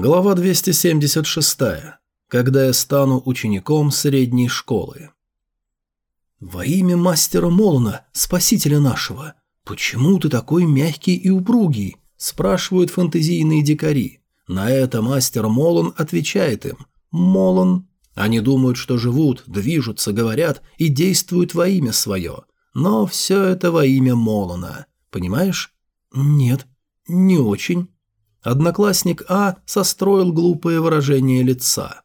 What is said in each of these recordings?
Глава 276. Когда я стану учеником средней школы. «Во имя мастера Молона, спасителя нашего, почему ты такой мягкий и упругий?» – спрашивают фантазийные дикари. На это мастер Молон отвечает им «Молон». Они думают, что живут, движутся, говорят и действуют во имя свое. Но все это во имя Молона. Понимаешь? «Нет, не очень». Одноклассник А состроил глупое выражение лица.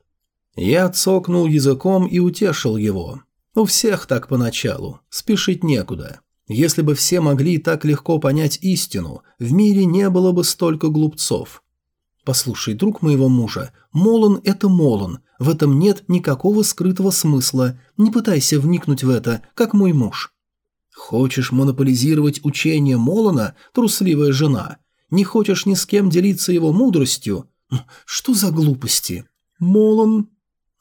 Я цокнул языком и утешил его. У всех так поначалу, спешить некуда. Если бы все могли так легко понять истину, в мире не было бы столько глупцов. Послушай, друг моего мужа, Молон – это Молон, в этом нет никакого скрытого смысла, не пытайся вникнуть в это, как мой муж. Хочешь монополизировать учение Молона, трусливая жена? Не хочешь ни с кем делиться его мудростью? Что за глупости? Молон...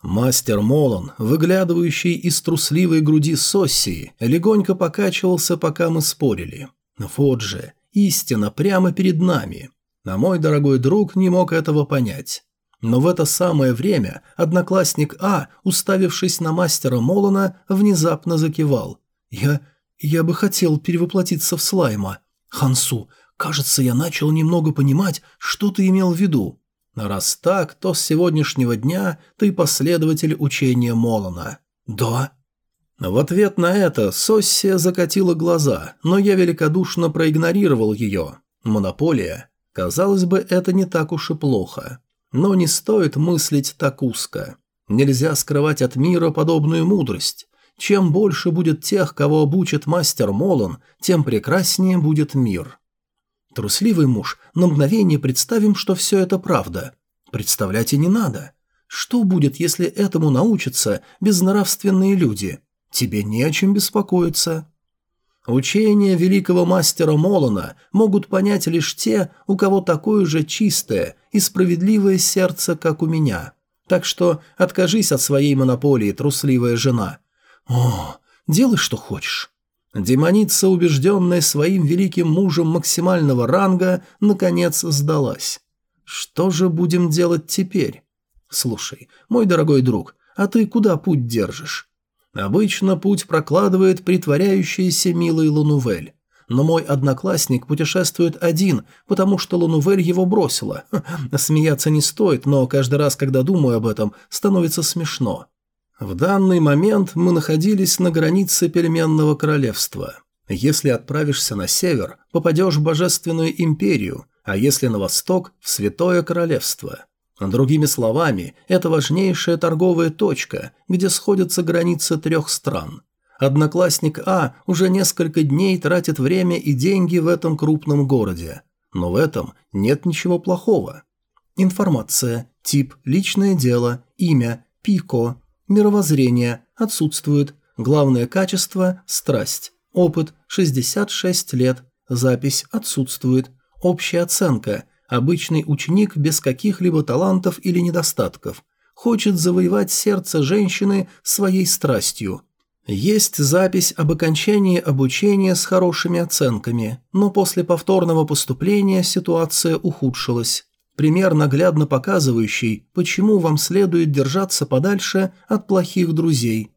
Мастер Молон, выглядывающий из трусливой груди Соссии, легонько покачивался, пока мы спорили. Вот же, истина прямо перед нами. А мой дорогой друг не мог этого понять. Но в это самое время одноклассник А, уставившись на мастера Молона, внезапно закивал. «Я... я бы хотел перевоплотиться в слайма. Хансу, Кажется, я начал немного понимать, что ты имел в виду. Раз так, то с сегодняшнего дня ты последователь учения Молона. Да. В ответ на это Соссия закатила глаза, но я великодушно проигнорировал ее. Монополия. Казалось бы, это не так уж и плохо. Но не стоит мыслить так узко. Нельзя скрывать от мира подобную мудрость. Чем больше будет тех, кого обучит мастер Молон, тем прекраснее будет мир. Трусливый муж, на мгновение представим, что все это правда. Представлять и не надо. Что будет, если этому научатся безнравственные люди? Тебе не о чем беспокоиться. Учения великого мастера Молона могут понять лишь те, у кого такое же чистое и справедливое сердце, как у меня. Так что откажись от своей монополии, трусливая жена. О, делай, что хочешь. Демоница, убежденная своим великим мужем максимального ранга, наконец сдалась. Что же будем делать теперь? Слушай, мой дорогой друг, а ты куда путь держишь? Обычно путь прокладывает притворяющаяся милой Лунувель. Но мой одноклассник путешествует один, потому что Лунувель его бросила. Смеяться не стоит, но каждый раз, когда думаю об этом, становится смешно. В данный момент мы находились на границе переменного королевства. Если отправишься на север, попадешь в Божественную империю, а если на восток – в Святое Королевство. Другими словами, это важнейшая торговая точка, где сходятся границы трех стран. Одноклассник А уже несколько дней тратит время и деньги в этом крупном городе. Но в этом нет ничего плохого. Информация, тип, личное дело, имя, пико, Мировоззрение отсутствует. Главное качество – страсть. Опыт – 66 лет. Запись отсутствует. Общая оценка – обычный ученик без каких-либо талантов или недостатков. Хочет завоевать сердце женщины своей страстью. Есть запись об окончании обучения с хорошими оценками, но после повторного поступления ситуация ухудшилась. Пример, наглядно показывающий, почему вам следует держаться подальше от плохих друзей.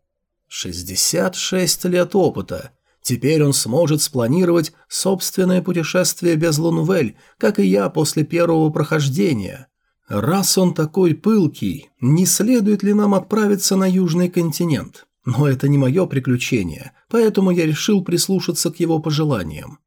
66 лет опыта. Теперь он сможет спланировать собственное путешествие без Лунвель, как и я после первого прохождения. Раз он такой пылкий, не следует ли нам отправиться на Южный континент? Но это не мое приключение, поэтому я решил прислушаться к его пожеланиям.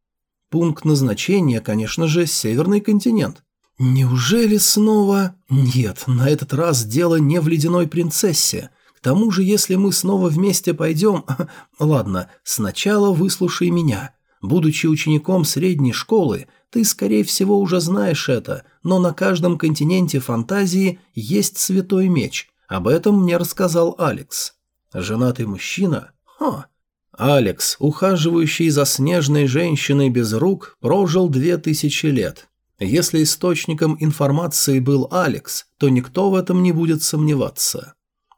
Пункт назначения, конечно же, Северный континент. Неужели снова... Нет, на этот раз дело не в ледяной принцессе. К тому же, если мы снова вместе пойдем... Ладно, сначала выслушай меня. Будучи учеником средней школы, ты, скорее всего, уже знаешь это, но на каждом континенте фантазии есть святой меч. Об этом мне рассказал Алекс. Женатый мужчина? Ха. Алекс, ухаживающий за снежной женщиной без рук, прожил две тысячи лет. Если источником информации был Алекс, то никто в этом не будет сомневаться.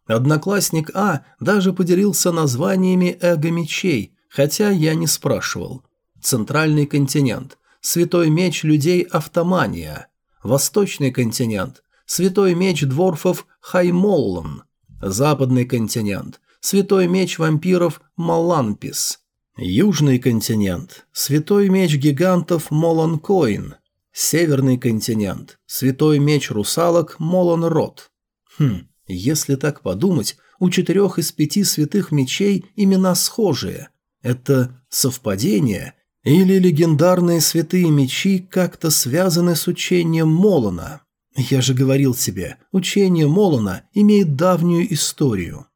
Одноклассник А даже поделился названиями эго-мечей, хотя я не спрашивал. Центральный континент. Святой меч людей автомания. Восточный континент. Святой меч дворфов Хаймоллан. Западный континент. Святой меч вампиров Маланпис. Южный континент. Святой меч гигантов Моланкоин. Северный континент. Святой меч русалок Моланрод. Хм, если так подумать, у четырех из пяти святых мечей имена схожие. Это совпадение? Или легендарные святые мечи как-то связаны с учением Молона? Я же говорил себе, учение Молона имеет давнюю историю.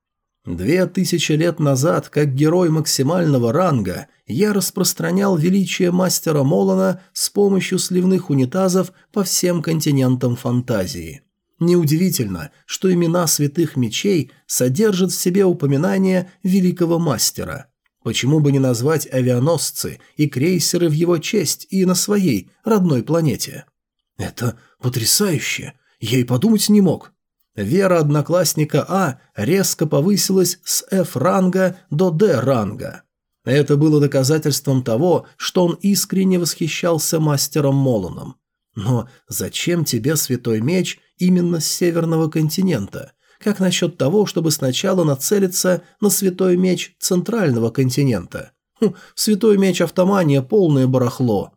Две тысячи лет назад, как герой максимального ранга, я распространял величие мастера Молона с помощью сливных унитазов по всем континентам фантазии. Неудивительно, что имена святых мечей содержат в себе упоминание великого мастера. Почему бы не назвать авианосцы и крейсеры в его честь и на своей родной планете? Это потрясающе. Я и подумать не мог. Вера одноклассника А резко повысилась с F-ранга до D-ранга. Это было доказательством того, что он искренне восхищался мастером Молоном. Но зачем тебе святой меч именно с северного континента? Как насчет того, чтобы сначала нацелиться на святой меч центрального континента? Хм, святой меч автомания полное барахло.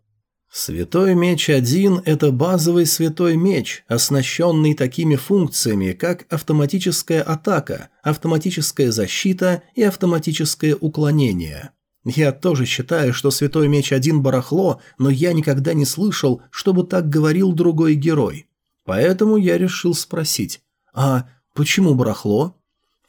Святой меч один – это базовый святой меч, оснащенный такими функциями, как автоматическая атака, автоматическая защита и автоматическое уклонение. Я тоже считаю, что святой меч один барахло, но я никогда не слышал, чтобы так говорил другой герой. Поэтому я решил спросить, а почему барахло?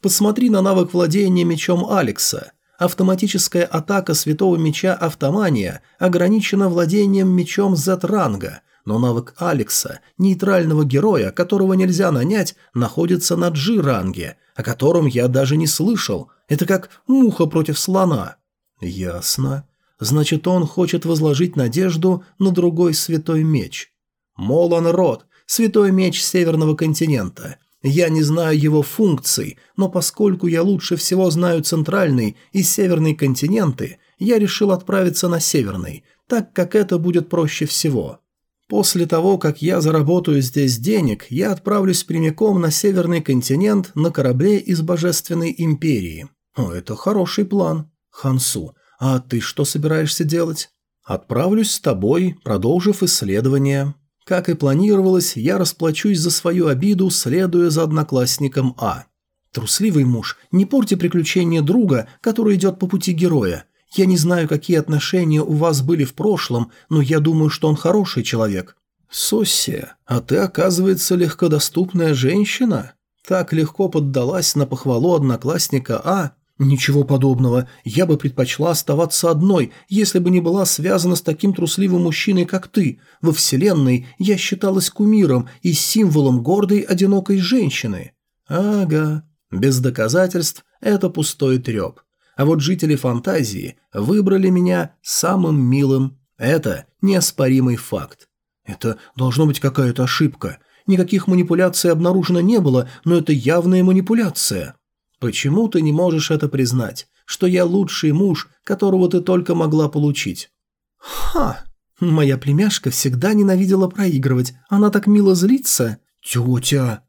Посмотри на навык владения мечом Алекса – Автоматическая атака Святого Меча Автомания ограничена владением мечом Z-ранга, но навык Алекса, нейтрального героя, которого нельзя нанять, находится на G-ранге, о котором я даже не слышал. Это как муха против слона. Ясно. Значит, он хочет возложить надежду на другой святой меч. Молан Рот, святой меч Северного континента – я не знаю его функций, но поскольку я лучше всего знаю центральный и северный континенты, я решил отправиться на северный, так как это будет проще всего. После того, как я заработаю здесь денег, я отправлюсь прямиком на северный континент на корабле из Божественной Империи. О, это хороший план. Хансу, а ты что собираешься делать? Отправлюсь с тобой, продолжив исследование. Как и планировалось, я расплачусь за свою обиду, следуя за одноклассником А. Трусливый муж, не порти приключения друга, который идет по пути героя. Я не знаю, какие отношения у вас были в прошлом, но я думаю, что он хороший человек. Соссия, а ты, оказывается, легкодоступная женщина? Так легко поддалась на похвалу одноклассника А, «Ничего подобного. Я бы предпочла оставаться одной, если бы не была связана с таким трусливым мужчиной, как ты. Во Вселенной я считалась кумиром и символом гордой, одинокой женщины». «Ага. Без доказательств это пустой треп. А вот жители фантазии выбрали меня самым милым. Это неоспоримый факт. Это должно быть какая-то ошибка. Никаких манипуляций обнаружено не было, но это явная манипуляция». Почему ты не можешь это признать, что я лучший муж, которого ты только могла получить? Ха! Моя племяшка всегда ненавидела проигрывать, она так мило злится. Тетя!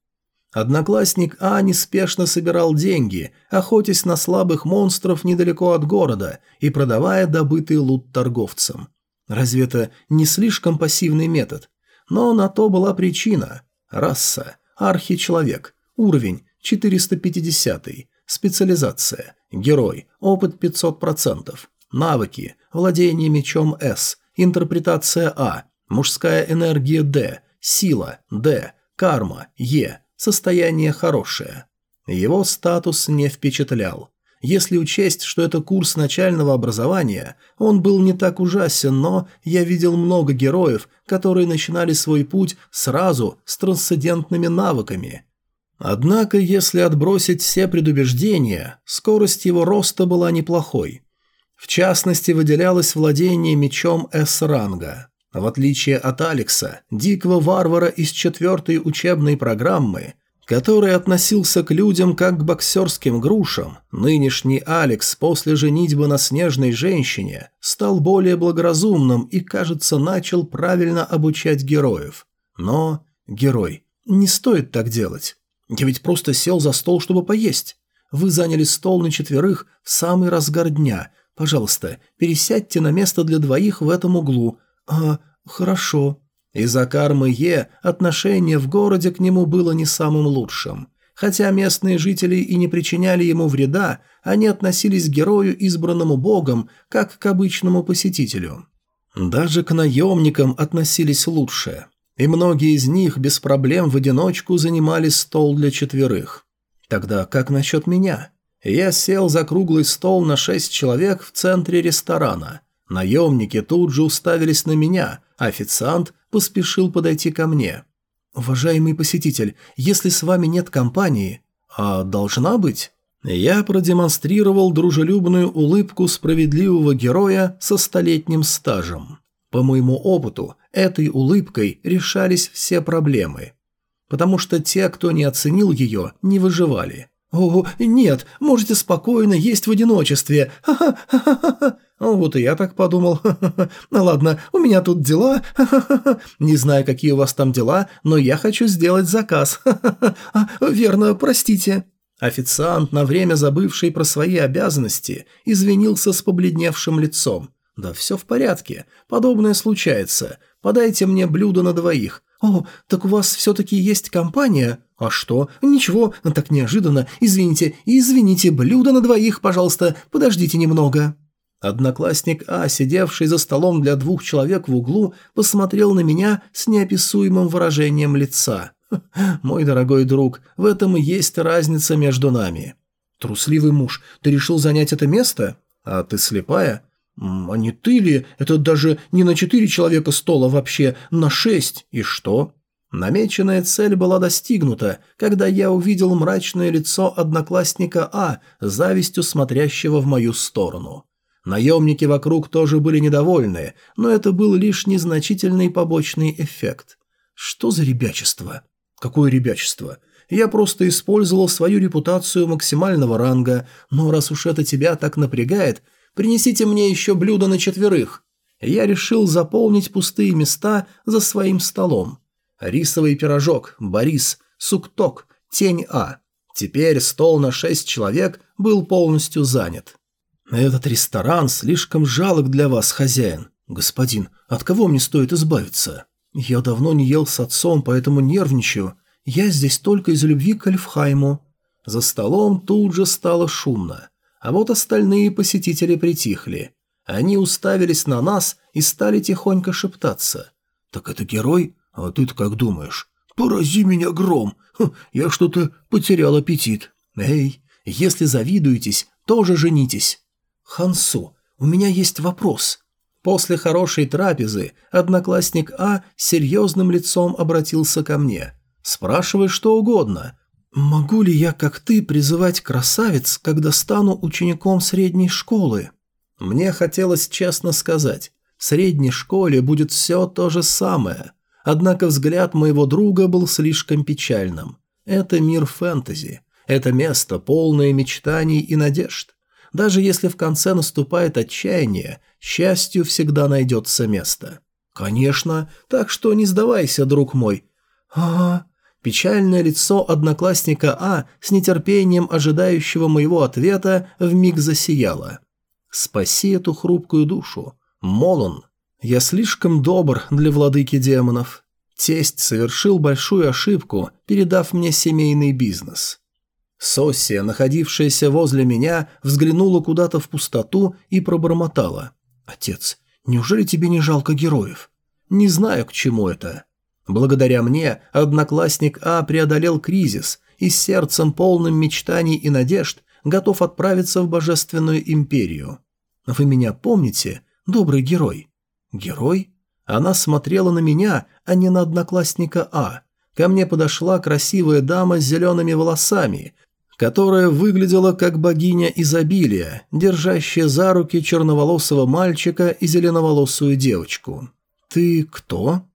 Одноклассник А неспешно собирал деньги, охотясь на слабых монстров недалеко от города и продавая добытый лут торговцам. Разве это не слишком пассивный метод? Но на то была причина. Раса, архичеловек, уровень 450. Специализация. Герой. Опыт 500%. Навыки. Владение мечом С. Интерпретация А. Мужская энергия Д. Сила Д. Карма Е. Состояние хорошее. Его статус не впечатлял. Если учесть, что это курс начального образования, он был не так ужасен, но я видел много героев, которые начинали свой путь сразу с трансцендентными навыками – Однако, если отбросить все предубеждения, скорость его роста была неплохой. В частности, выделялось владение мечом С-ранга. В отличие от Алекса, дикого варвара из четвертой учебной программы, который относился к людям как к боксерским грушам, нынешний Алекс после женитьбы на снежной женщине стал более благоразумным и, кажется, начал правильно обучать героев. Но герой – не стоит так делать. Я ведь просто сел за стол, чтобы поесть. Вы заняли стол на четверых в самый разгар дня. Пожалуйста, пересядьте на место для двоих в этом углу. А, хорошо. Из-за кармы Е отношение в городе к нему было не самым лучшим. Хотя местные жители и не причиняли ему вреда, они относились к герою, избранному богом, как к обычному посетителю. Даже к наемникам относились лучше, и многие из них без проблем в одиночку занимали стол для четверых. Тогда как насчет меня? Я сел за круглый стол на шесть человек в центре ресторана. Наемники тут же уставились на меня, а официант поспешил подойти ко мне. «Уважаемый посетитель, если с вами нет компании...» «А должна быть?» Я продемонстрировал дружелюбную улыбку справедливого героя со столетним стажем. По моему опыту, этой улыбкой решались все проблемы. Потому что те, кто не оценил ее, не выживали. «О, нет, можете спокойно есть в одиночестве. Ха-ха-ха-ха-ха». Вот и я так подумал. Ну ладно, у меня тут дела. Не знаю, какие у вас там дела, но я хочу сделать заказ. А, верно, простите. Официант, на время забывший про свои обязанности, извинился с побледневшим лицом. «Да все в порядке. Подобное случается. Подайте мне блюдо на двоих. О, так у вас все-таки есть компания? А что? Ничего, так неожиданно. Извините, извините, блюдо на двоих, пожалуйста. Подождите немного». Одноклассник А, сидевший за столом для двух человек в углу, посмотрел на меня с неописуемым выражением лица. «Мой дорогой друг, в этом и есть разница между нами». «Трусливый муж, ты решил занять это место? А ты слепая?» «А не ты ли? Это даже не на четыре человека стола вообще, на шесть. И что?» Намеченная цель была достигнута, когда я увидел мрачное лицо одноклассника А, завистью смотрящего в мою сторону. Наемники вокруг тоже были недовольны, но это был лишь незначительный побочный эффект. Что за ребячество? Какое ребячество? Я просто использовал свою репутацию максимального ранга, но раз уж это тебя так напрягает, принесите мне еще блюдо на четверых. Я решил заполнить пустые места за своим столом. Рисовый пирожок, Борис, сукток, тень А. Теперь стол на шесть человек был полностью занят. «Этот ресторан слишком жалок для вас, хозяин. Господин, от кого мне стоит избавиться? Я давно не ел с отцом, поэтому нервничаю. Я здесь только из любви к Альфхайму». За столом тут же стало шумно. А вот остальные посетители притихли. Они уставились на нас и стали тихонько шептаться. «Так это герой? А ты-то как думаешь?» «Порази меня гром! Ха, я что-то потерял аппетит. Эй, если завидуетесь, тоже женитесь!» «Хансу, у меня есть вопрос». После хорошей трапезы одноклассник А серьезным лицом обратился ко мне. «Спрашивай что угодно. Могу ли я, как ты, призывать красавец, когда стану учеником средней школы?» Мне хотелось честно сказать, в средней школе будет все то же самое. Однако взгляд моего друга был слишком печальным. Это мир фэнтези. Это место, полное мечтаний и надежд. Даже если в конце наступает отчаяние, счастью всегда найдется место. Конечно, так что не сдавайся, друг мой. А, Печальное лицо одноклассника А с нетерпением ожидающего моего ответа вмиг засияло. Спаси эту хрупкую душу. Молон. Я слишком добр для владыки демонов. Тесть совершил большую ошибку, передав мне семейный бизнес. Соссия, находившаяся возле меня, взглянула куда-то в пустоту и пробормотала. «Отец, неужели тебе не жалко героев?» «Не знаю, к чему это». Благодаря мне одноклассник А преодолел кризис и с сердцем полным мечтаний и надежд готов отправиться в Божественную Империю. Вы меня помните, добрый герой? Герой? Она смотрела на меня, а не на одноклассника А. Ко мне подошла красивая дама с зелеными волосами, которая выглядела как богиня изобилия, держащая за руки черноволосого мальчика и зеленоволосую девочку. «Ты кто?»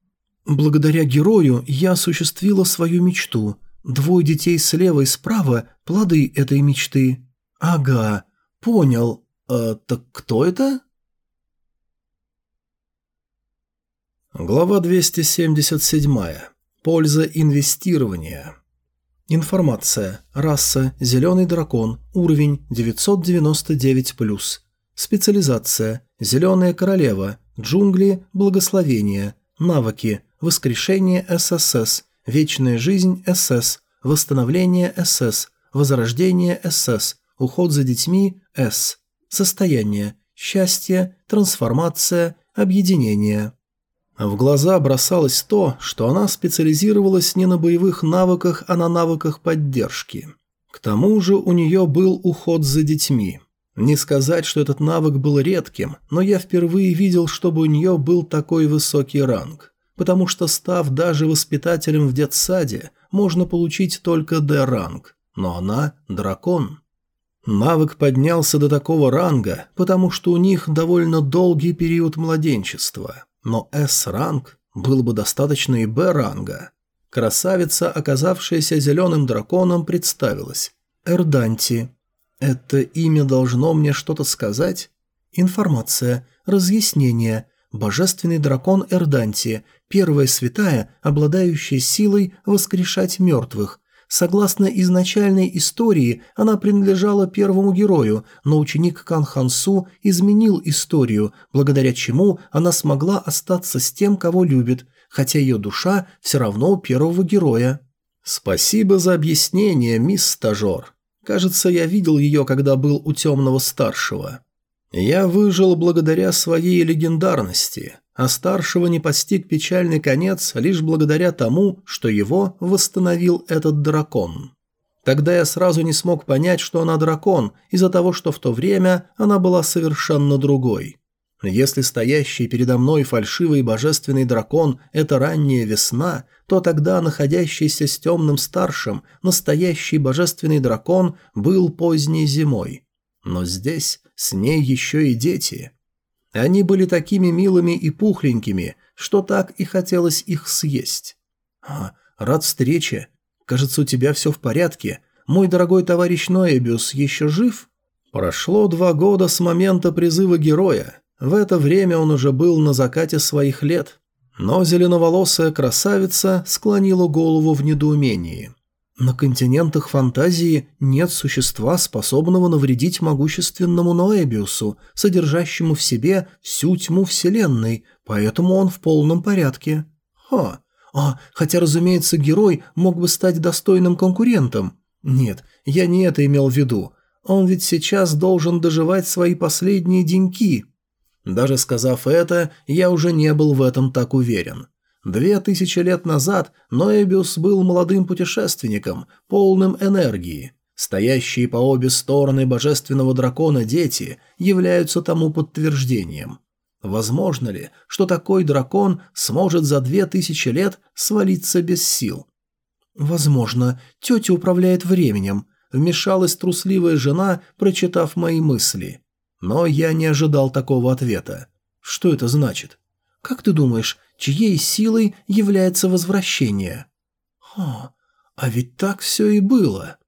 «Благодаря герою я осуществила свою мечту. Двое детей слева и справа – плоды этой мечты». «Ага, понял. А, так кто это?» Глава 277. Польза инвестирования. Информация. Раса. Зеленый дракон. Уровень 999+. Специализация. Зеленая королева. Джунгли. Благословение. Навыки. Воскрешение ССС. Вечная жизнь СС. Восстановление СС. Возрождение СС. Уход за детьми С. Состояние. Счастье. Трансформация. Объединение. В глаза бросалось то, что она специализировалась не на боевых навыках, а на навыках поддержки. К тому же у нее был уход за детьми. Не сказать, что этот навык был редким, но я впервые видел, чтобы у нее был такой высокий ранг. Потому что, став даже воспитателем в детсаде, можно получить только D-ранг. Но она – дракон. Навык поднялся до такого ранга, потому что у них довольно долгий период младенчества. Но С-ранг был бы достаточно и Б-ранга. Красавица, оказавшаяся зеленым драконом, представилась. Эрданти. Это имя должно мне что-то сказать? Информация. Разъяснение. Божественный дракон Эрданти. Первая святая, обладающая силой воскрешать мертвых. Согласно изначальной истории, она принадлежала первому герою, но ученик Кан Хансу изменил историю, благодаря чему она смогла остаться с тем, кого любит, хотя ее душа все равно у первого героя. «Спасибо за объяснение, мисс Стажер. Кажется, я видел ее, когда был у темного старшего. Я выжил благодаря своей легендарности а старшего не постиг печальный конец лишь благодаря тому, что его восстановил этот дракон. Тогда я сразу не смог понять, что она дракон, из-за того, что в то время она была совершенно другой. Если стоящий передо мной фальшивый божественный дракон – это ранняя весна, то тогда находящийся с темным старшим настоящий божественный дракон был поздней зимой. Но здесь с ней еще и дети. Они были такими милыми и пухленькими, что так и хотелось их съесть. «А, рад встрече. Кажется, у тебя все в порядке. Мой дорогой товарищ Ноэбиус еще жив?» Прошло два года с момента призыва героя. В это время он уже был на закате своих лет. Но зеленоволосая красавица склонила голову в недоумении. На континентах фантазии нет существа, способного навредить могущественному Ноэбиусу, содержащему в себе всю тьму Вселенной, поэтому он в полном порядке. Ха. А, хотя, разумеется, герой мог бы стать достойным конкурентом. Нет, я не это имел в виду. Он ведь сейчас должен доживать свои последние деньки. Даже сказав это, я уже не был в этом так уверен. Две тысячи лет назад Ноэбиус был молодым путешественником, полным энергии. Стоящие по обе стороны божественного дракона дети являются тому подтверждением. Возможно ли, что такой дракон сможет за две тысячи лет свалиться без сил? Возможно, тетя управляет временем, вмешалась трусливая жена, прочитав мои мысли. Но я не ожидал такого ответа. Что это значит? Как ты думаешь, чьей силой является возвращение. Ха, а ведь так все и было.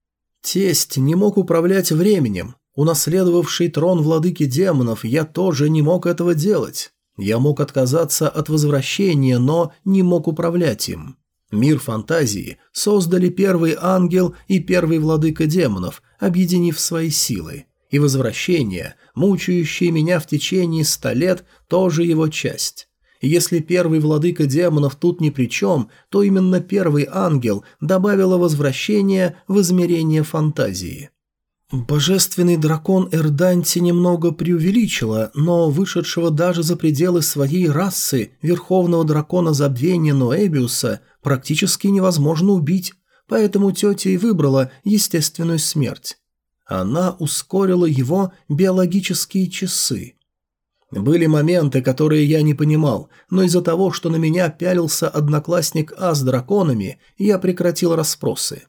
Тесть не мог управлять временем. Унаследовавший трон владыки демонов, я тоже не мог этого делать. Я мог отказаться от возвращения, но не мог управлять им. Мир фантазии создали первый ангел и первый владыка демонов, объединив свои силы. И возвращение, мучающее меня в течение ста лет, тоже его часть. Если первый владыка демонов тут ни при чем, то именно первый ангел добавила возвращение в измерение фантазии. Божественный дракон Эрданти немного преувеличила, но вышедшего даже за пределы своей расы верховного дракона забвения Ноэбиуса практически невозможно убить, поэтому тетя и выбрала естественную смерть. Она ускорила его биологические часы. Были моменты, которые я не понимал, но из-за того, что на меня пялился одноклассник А с драконами, я прекратил расспросы.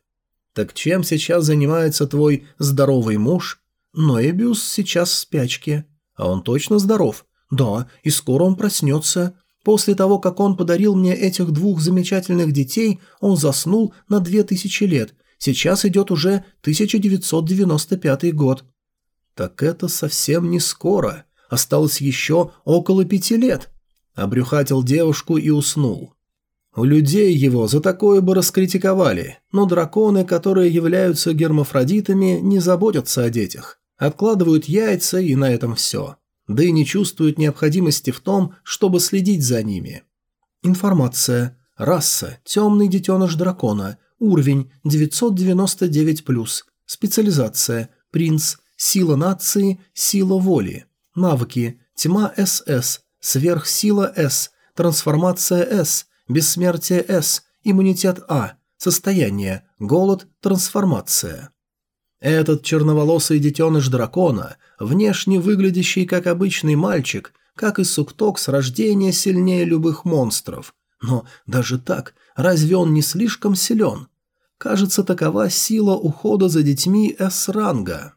«Так чем сейчас занимается твой здоровый муж?» «Ноэбиус сейчас в спячке». «А он точно здоров?» «Да, и скоро он проснется». После того, как он подарил мне этих двух замечательных детей, он заснул на две тысячи лет. Сейчас идет уже 1995 год. Так это совсем не скоро. Осталось еще около пяти лет. Обрюхатил девушку и уснул. У людей его за такое бы раскритиковали, но драконы, которые являются гермафродитами, не заботятся о детях. Откладывают яйца и на этом все. Да и не чувствуют необходимости в том, чтобы следить за ними. Информация. Раса. Темный детеныш дракона. Уровень 999+. Специализация. Принц. Сила нации. Сила воли. Навыки. Тьма СС. Сверхсила С. Трансформация С. Бессмертие С. Иммунитет А. Состояние. Голод. Трансформация. Этот черноволосый детеныш дракона, внешне выглядящий как обычный мальчик, как и сукток с рождения сильнее любых монстров. Но даже так, разве он не слишком силен? Кажется, такова сила ухода за детьми С-ранга.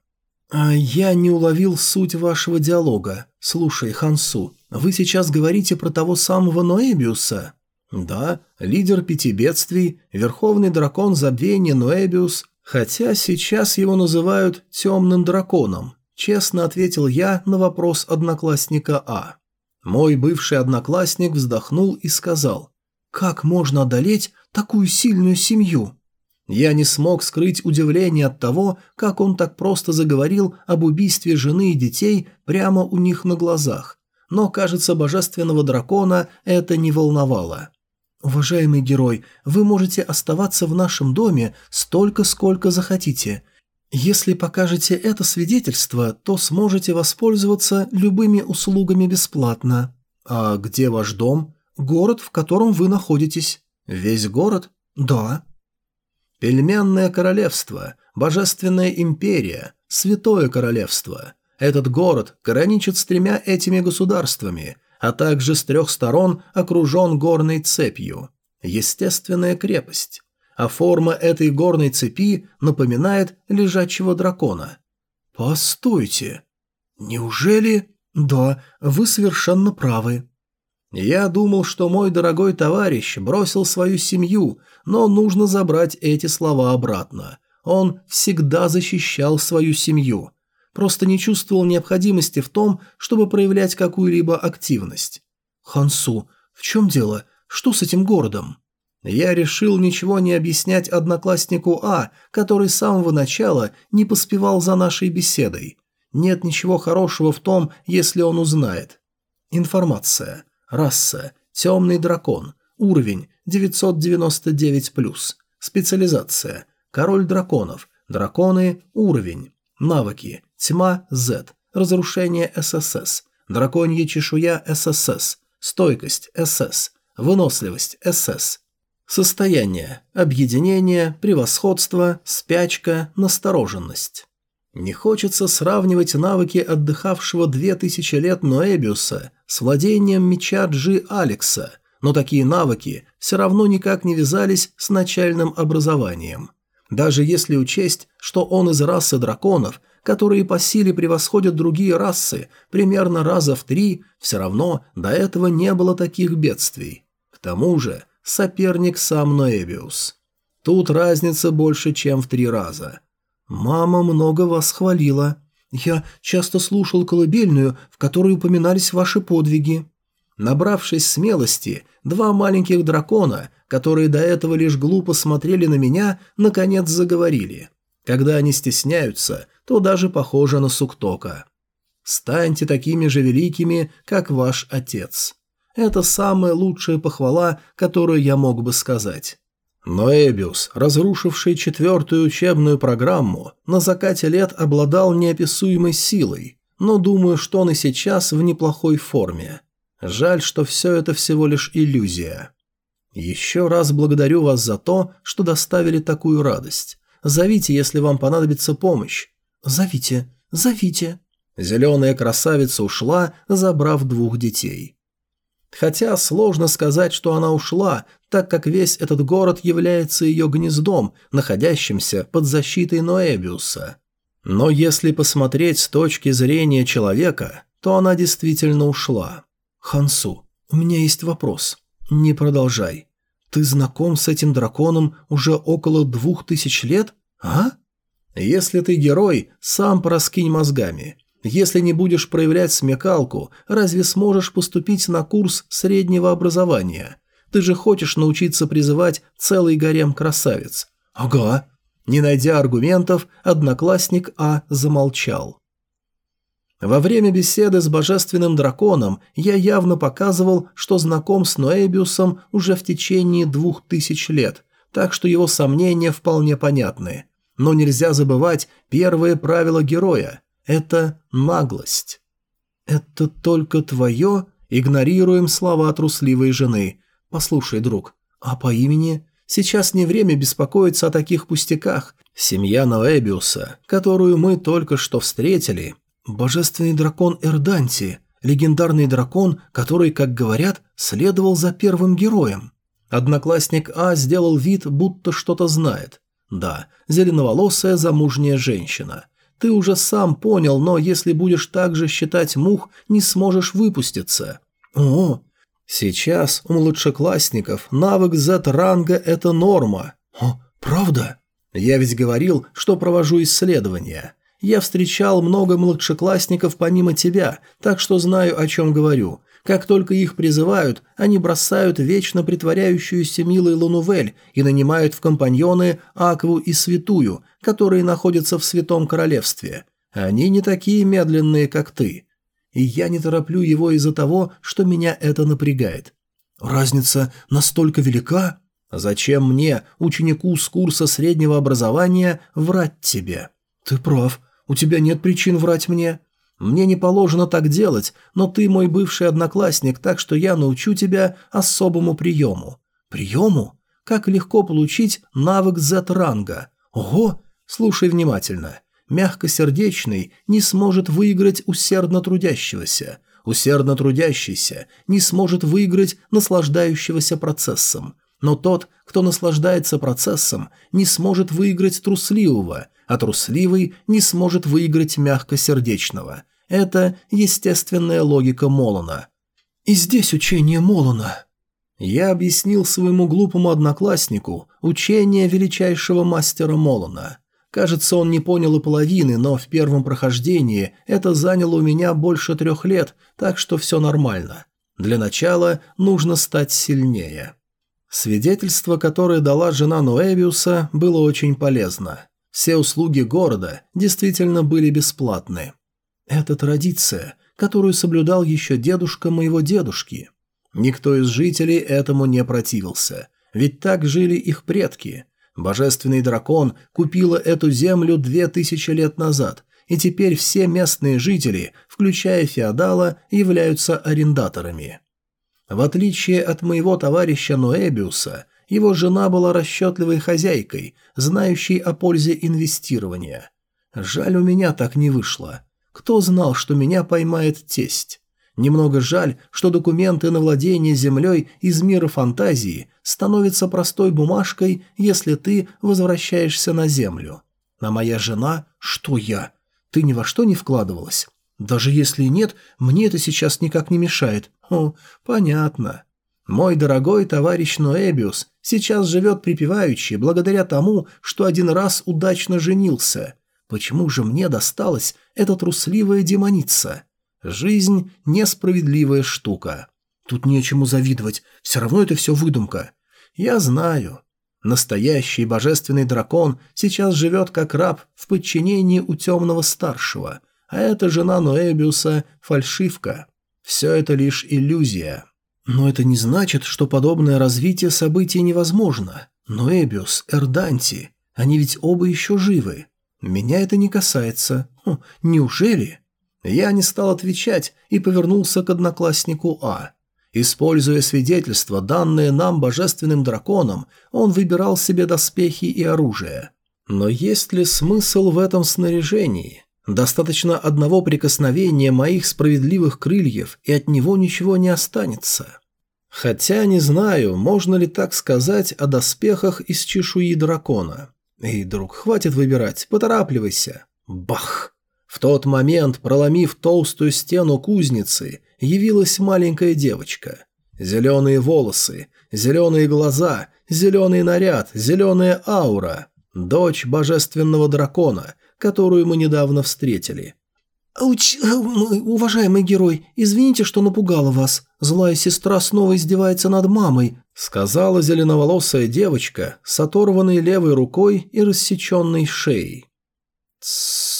А «Я не уловил суть вашего диалога. Слушай, Хансу, вы сейчас говорите про того самого Ноэбиуса?» «Да, лидер пяти бедствий, верховный дракон забвения Ноэбиус, хотя сейчас его называют «темным драконом», честно ответил я на вопрос одноклассника А. Мой бывший одноклассник вздохнул и сказал, «Как можно одолеть такую сильную семью?» Я не смог скрыть удивление от того, как он так просто заговорил об убийстве жены и детей прямо у них на глазах. Но, кажется, божественного дракона это не волновало. «Уважаемый герой, вы можете оставаться в нашем доме столько, сколько захотите. Если покажете это свидетельство, то сможете воспользоваться любыми услугами бесплатно». «А где ваш дом?» «Город, в котором вы находитесь». «Весь город?» «Да». Пельменное королевство, божественная империя, святое королевство. Этот город граничит с тремя этими государствами, а также с трех сторон окружен горной цепью. Естественная крепость. А форма этой горной цепи напоминает лежачего дракона. Постойте. Неужели... Да, вы совершенно правы. Я думал, что мой дорогой товарищ бросил свою семью, но нужно забрать эти слова обратно. Он всегда защищал свою семью. Просто не чувствовал необходимости в том, чтобы проявлять какую-либо активность. «Хансу, в чем дело? Что с этим городом?» Я решил ничего не объяснять однокласснику А, который с самого начала не поспевал за нашей беседой. Нет ничего хорошего в том, если он узнает. Информация. Раса. Темный дракон. Уровень 999+. Специализация. Король драконов. Драконы. Уровень. Навыки. Тьма Z. Разрушение ССС. Драконья чешуя ССС. Стойкость СС. Выносливость СС. Состояние. Объединение, превосходство, спячка, настороженность. Не хочется сравнивать навыки отдыхавшего две тысячи лет Ноэбиуса с владением меча Джи Алекса, но такие навыки все равно никак не вязались с начальным образованием. Даже если учесть, что он из расы драконов, которые по силе превосходят другие расы примерно раза в три, все равно до этого не было таких бедствий. К тому же соперник сам Ноэбиус. Тут разница больше, чем в три раза – «Мама много вас хвалила. Я часто слушал колыбельную, в которой упоминались ваши подвиги». Набравшись смелости, два маленьких дракона, которые до этого лишь глупо смотрели на меня, наконец заговорили. Когда они стесняются, то даже похоже на Суктока. «Станьте такими же великими, как ваш отец». Это самая лучшая похвала, которую я мог бы сказать. Но Эбиус, разрушивший четвертую учебную программу, на закате лет обладал неописуемой силой, но думаю, что он и сейчас в неплохой форме. Жаль, что все это всего лишь иллюзия. Еще раз благодарю вас за то, что доставили такую радость. Зовите, если вам понадобится помощь. Зовите, зовите. Зеленая красавица ушла, забрав двух детей. Хотя сложно сказать, что она ушла, так как весь этот город является ее гнездом, находящимся под защитой Ноэбиуса. Но если посмотреть с точки зрения человека, то она действительно ушла. «Хансу, у меня есть вопрос. Не продолжай. Ты знаком с этим драконом уже около двух тысяч лет, а?» «Если ты герой, сам пораскинь мозгами. Если не будешь проявлять смекалку, разве сможешь поступить на курс среднего образования? Ты же хочешь научиться призывать целый гарем красавиц. Ага. Не найдя аргументов, одноклассник А замолчал. Во время беседы с божественным драконом я явно показывал, что знаком с Ноэбиусом уже в течение двух тысяч лет, так что его сомнения вполне понятны. Но нельзя забывать первое правило героя – это наглость. «Это только твое?» Игнорируем слова трусливой жены. «Послушай, друг, а по имени?» Сейчас не время беспокоиться о таких пустяках. Семья Ноэбиуса, которую мы только что встретили, Божественный дракон Эрданти, легендарный дракон, который, как говорят, следовал за первым героем. Одноклассник А сделал вид, будто что-то знает. Да, зеленоволосая замужняя женщина. Ты уже сам понял, но если будешь так же считать мух, не сможешь выпуститься. О, сейчас у младшеклассников навык Z-ранга – это норма. О, правда? Я ведь говорил, что провожу исследования. Я встречал много младшеклассников помимо тебя, так что знаю, о чем говорю. Как только их призывают, они бросают вечно притворяющуюся милой Лунувель и нанимают в компаньоны Акву и Святую, которые находятся в Святом Королевстве. Они не такие медленные, как ты. И я не тороплю его из-за того, что меня это напрягает. Разница настолько велика? Зачем мне, ученику с курса среднего образования, врать тебе? Ты прав. У тебя нет причин врать мне. Мне не положено так делать, но ты мой бывший одноклассник, так что я научу тебя особому приему. Приему? Как легко получить навык Z-ранга. Ого! Слушай внимательно. Мягкосердечный не сможет выиграть усердно трудящегося. Усердно трудящийся не сможет выиграть наслаждающегося процессом. Но тот, кто наслаждается процессом, не сможет выиграть трусливого – а трусливый не сможет выиграть мягкосердечного. Это естественная логика Молона. И здесь учение Молона. Я объяснил своему глупому однокласснику учение величайшего мастера Молона. Кажется, он не понял и половины, но в первом прохождении это заняло у меня больше трех лет, так что все нормально. Для начала нужно стать сильнее. Свидетельство, которое дала жена Ноэвиуса, было очень полезно. Все услуги города действительно были бесплатны. Это традиция, которую соблюдал еще дедушка моего дедушки. Никто из жителей этому не противился, ведь так жили их предки. Божественный дракон купила эту землю две тысячи лет назад, и теперь все местные жители, включая феодала, являются арендаторами. В отличие от моего товарища Ноэбиуса, его жена была расчетливой хозяйкой, знающей о пользе инвестирования. Жаль, у меня так не вышло. Кто знал, что меня поймает тесть? Немного жаль, что документы на владение землей из мира фантазии становятся простой бумажкой, если ты возвращаешься на землю. А моя жена? Что я? Ты ни во что не вкладывалась? Даже если нет, мне это сейчас никак не мешает. О, понятно. Мой дорогой товарищ Ноэбиус сейчас живет припеваючи благодаря тому, что один раз удачно женился. Почему же мне досталась эта трусливая демоница? Жизнь – несправедливая штука. Тут нечему завидовать, все равно это все выдумка. Я знаю. Настоящий божественный дракон сейчас живет как раб в подчинении у темного старшего, а эта жена Ноэбиуса – фальшивка. Все это лишь иллюзия. Но это не значит, что подобное развитие событий невозможно. Но Эбиус, Эрданти, они ведь оба еще живы. Меня это не касается. Хм, неужели? Я не стал отвечать и повернулся к однокласснику А. Используя свидетельства, данные нам божественным драконом, он выбирал себе доспехи и оружие. Но есть ли смысл в этом снаряжении? Достаточно одного прикосновения моих справедливых крыльев, и от него ничего не останется. Хотя не знаю, можно ли так сказать о доспехах из чешуи дракона. Эй, друг, хватит выбирать, поторапливайся. Бах! В тот момент, проломив толстую стену кузницы, явилась маленькая девочка. Зеленые волосы, зеленые глаза, зеленый наряд, зеленая аура. Дочь божественного дракона, которую мы недавно встретили. «Уч... Э, уважаемый герой, извините, что напугала вас. Злая сестра снова издевается над мамой», – сказала зеленоволосая девочка с оторванной левой рукой и рассеченной шеей. Тссс.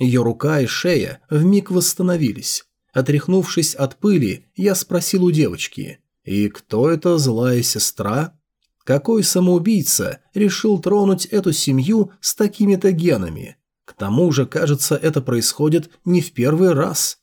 Ее рука и шея вмиг восстановились. Отряхнувшись от пыли, я спросил у девочки, «И кто эта злая сестра?» Какой самоубийца решил тронуть эту семью с такими-то генами? К тому же, кажется, это происходит не в первый раз.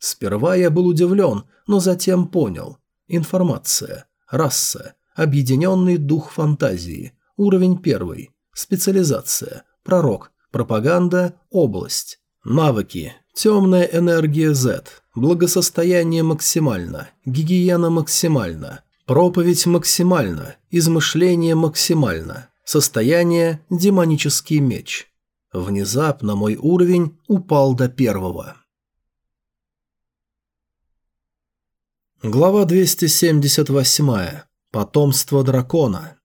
Сперва я был удивлен, но затем понял. Информация. Раса. Объединенный дух фантазии. Уровень первый. Специализация. Пророк. Пропаганда. Область. Навыки. Темная энергия Z. Благосостояние максимально. Гигиена максимально. Проповедь максимально. Измышление максимально. Состояние – демонический меч. Внезапно мой уровень упал до первого. Глава 278. Потомство дракона.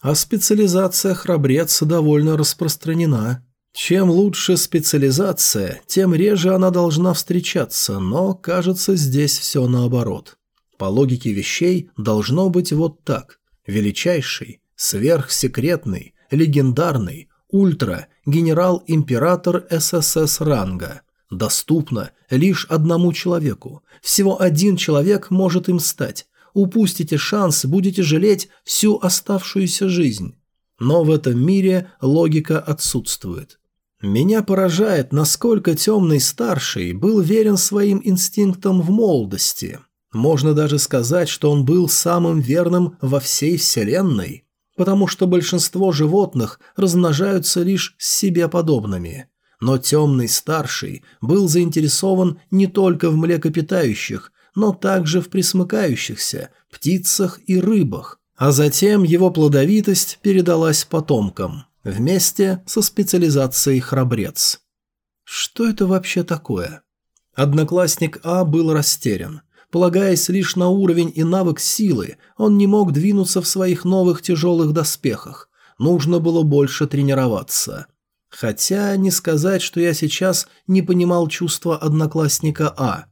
А специализация храбрец довольно распространена. Чем лучше специализация, тем реже она должна встречаться, но, кажется, здесь все наоборот. По логике вещей должно быть вот так. Величайший, сверхсекретный, легендарный, ультра, генерал-император ССС ранга. Доступно лишь одному человеку. Всего один человек может им стать. Упустите шанс, будете жалеть всю оставшуюся жизнь. Но в этом мире логика отсутствует. Меня поражает, насколько темный старший был верен своим инстинктам в молодости. Можно даже сказать, что он был самым верным во всей вселенной, потому что большинство животных размножаются лишь с себе подобными. Но темный старший был заинтересован не только в млекопитающих, но также в присмыкающихся, птицах и рыбах, а затем его плодовитость передалась потомкам вместе со специализацией храбрец. Что это вообще такое? Одноклассник А был растерян. Полагаясь лишь на уровень и навык силы, он не мог двинуться в своих новых тяжелых доспехах. Нужно было больше тренироваться. Хотя не сказать, что я сейчас не понимал чувства одноклассника А.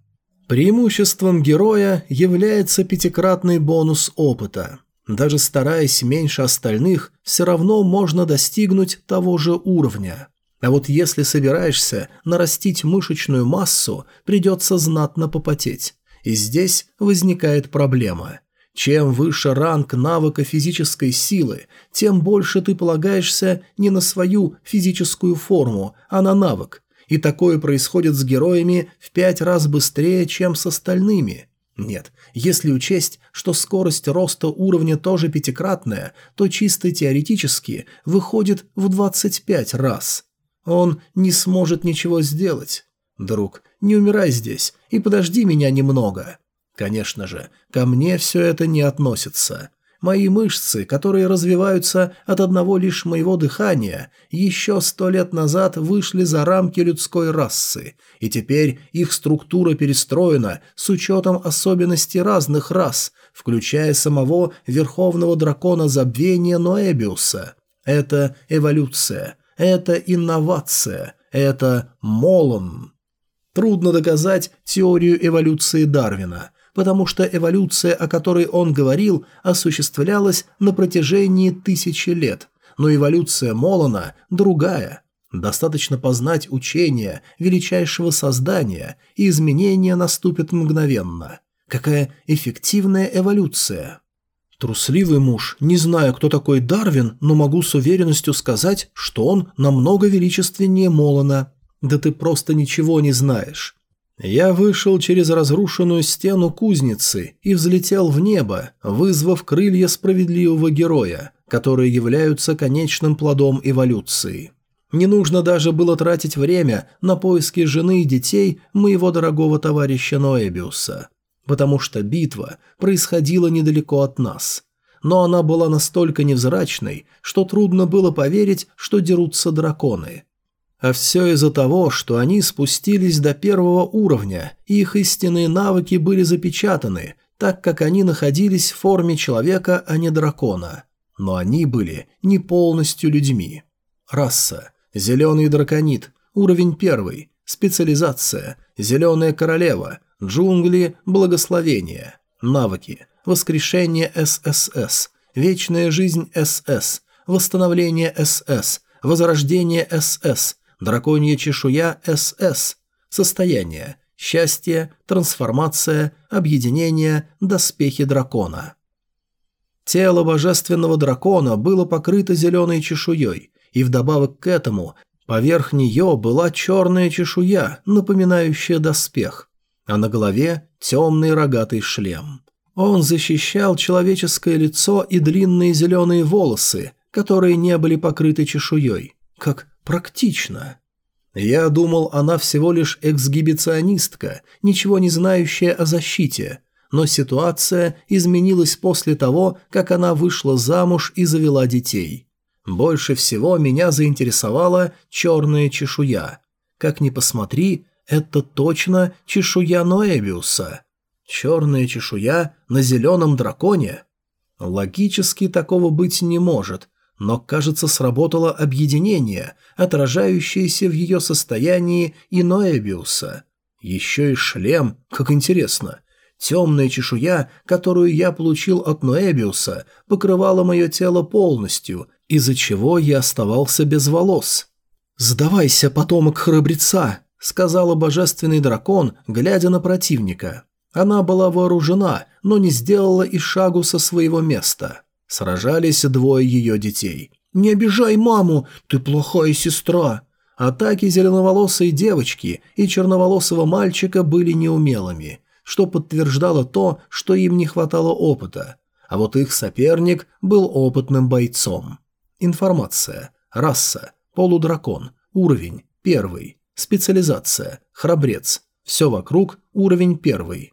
Преимуществом героя является пятикратный бонус опыта. Даже стараясь меньше остальных, все равно можно достигнуть того же уровня. А вот если собираешься нарастить мышечную массу, придется знатно попотеть. И здесь возникает проблема. Чем выше ранг навыка физической силы, тем больше ты полагаешься не на свою физическую форму, а на навык. И такое происходит с героями в пять раз быстрее, чем с остальными. Нет, если учесть, что скорость роста уровня тоже пятикратная, то чисто теоретически выходит в 25 раз. Он не сможет ничего сделать. Друг, не умирай здесь и подожди меня немного. Конечно же, ко мне все это не относится. Мои мышцы, которые развиваются от одного лишь моего дыхания, еще сто лет назад вышли за рамки людской расы, и теперь их структура перестроена с учетом особенностей разных рас, включая самого Верховного Дракона Забвения Ноэбиуса. Это эволюция, это инновация, это Молон. Трудно доказать теорию эволюции Дарвина – потому что эволюция, о которой он говорил, осуществлялась на протяжении тысячи лет, но эволюция Молона другая. Достаточно познать учение величайшего создания, и изменения наступят мгновенно. Какая эффективная эволюция! Трусливый муж, не знаю, кто такой Дарвин, но могу с уверенностью сказать, что он намного величественнее Молона. Да ты просто ничего не знаешь. Я вышел через разрушенную стену кузницы и взлетел в небо, вызвав крылья справедливого героя, которые являются конечным плодом эволюции. Не нужно даже было тратить время на поиски жены и детей моего дорогого товарища Ноэбиуса, потому что битва происходила недалеко от нас. Но она была настолько невзрачной, что трудно было поверить, что дерутся драконы. А все из-за того, что они спустились до первого уровня, их истинные навыки были запечатаны, так как они находились в форме человека, а не дракона. Но они были не полностью людьми. Раса. Зеленый драконит. Уровень первый. Специализация. Зеленая королева. Джунгли. Благословение. Навыки. воскрешение ССС, вечная жизнь СС, восстановление СС, возрождение СС, драконья чешуя СС, состояние, счастье, трансформация, объединение, доспехи дракона. Тело божественного дракона было покрыто зеленой чешуей, и вдобавок к этому поверх нее была черная чешуя, напоминающая доспех, а на голове темный рогатый шлем. Он защищал человеческое лицо и длинные зеленые волосы, которые не были покрыты чешуей. Как практично. Я думал, она всего лишь эксгибиционистка, ничего не знающая о защите, но ситуация изменилась после того, как она вышла замуж и завела детей. Больше всего меня заинтересовала черная чешуя. Как ни посмотри, это точно чешуя Ноэбиуса. Черная чешуя на зеленом драконе? Логически такого быть не может, но, кажется, сработало объединение, отражающееся в ее состоянии и Ноэбиуса. Еще и шлем, как интересно. Темная чешуя, которую я получил от Ноэбиуса, покрывала мое тело полностью, из-за чего я оставался без волос. «Сдавайся, потомок храбреца!» — сказала божественный дракон, глядя на противника. Она была вооружена, но не сделала и шагу со своего места. Сражались двое ее детей. «Не обижай маму, ты плохая сестра!» Атаки зеленоволосой девочки и черноволосого мальчика были неумелыми, что подтверждало то, что им не хватало опыта. А вот их соперник был опытным бойцом. Информация. Раса. Полудракон. Уровень. Первый. Специализация. Храбрец. Все вокруг. Уровень первый.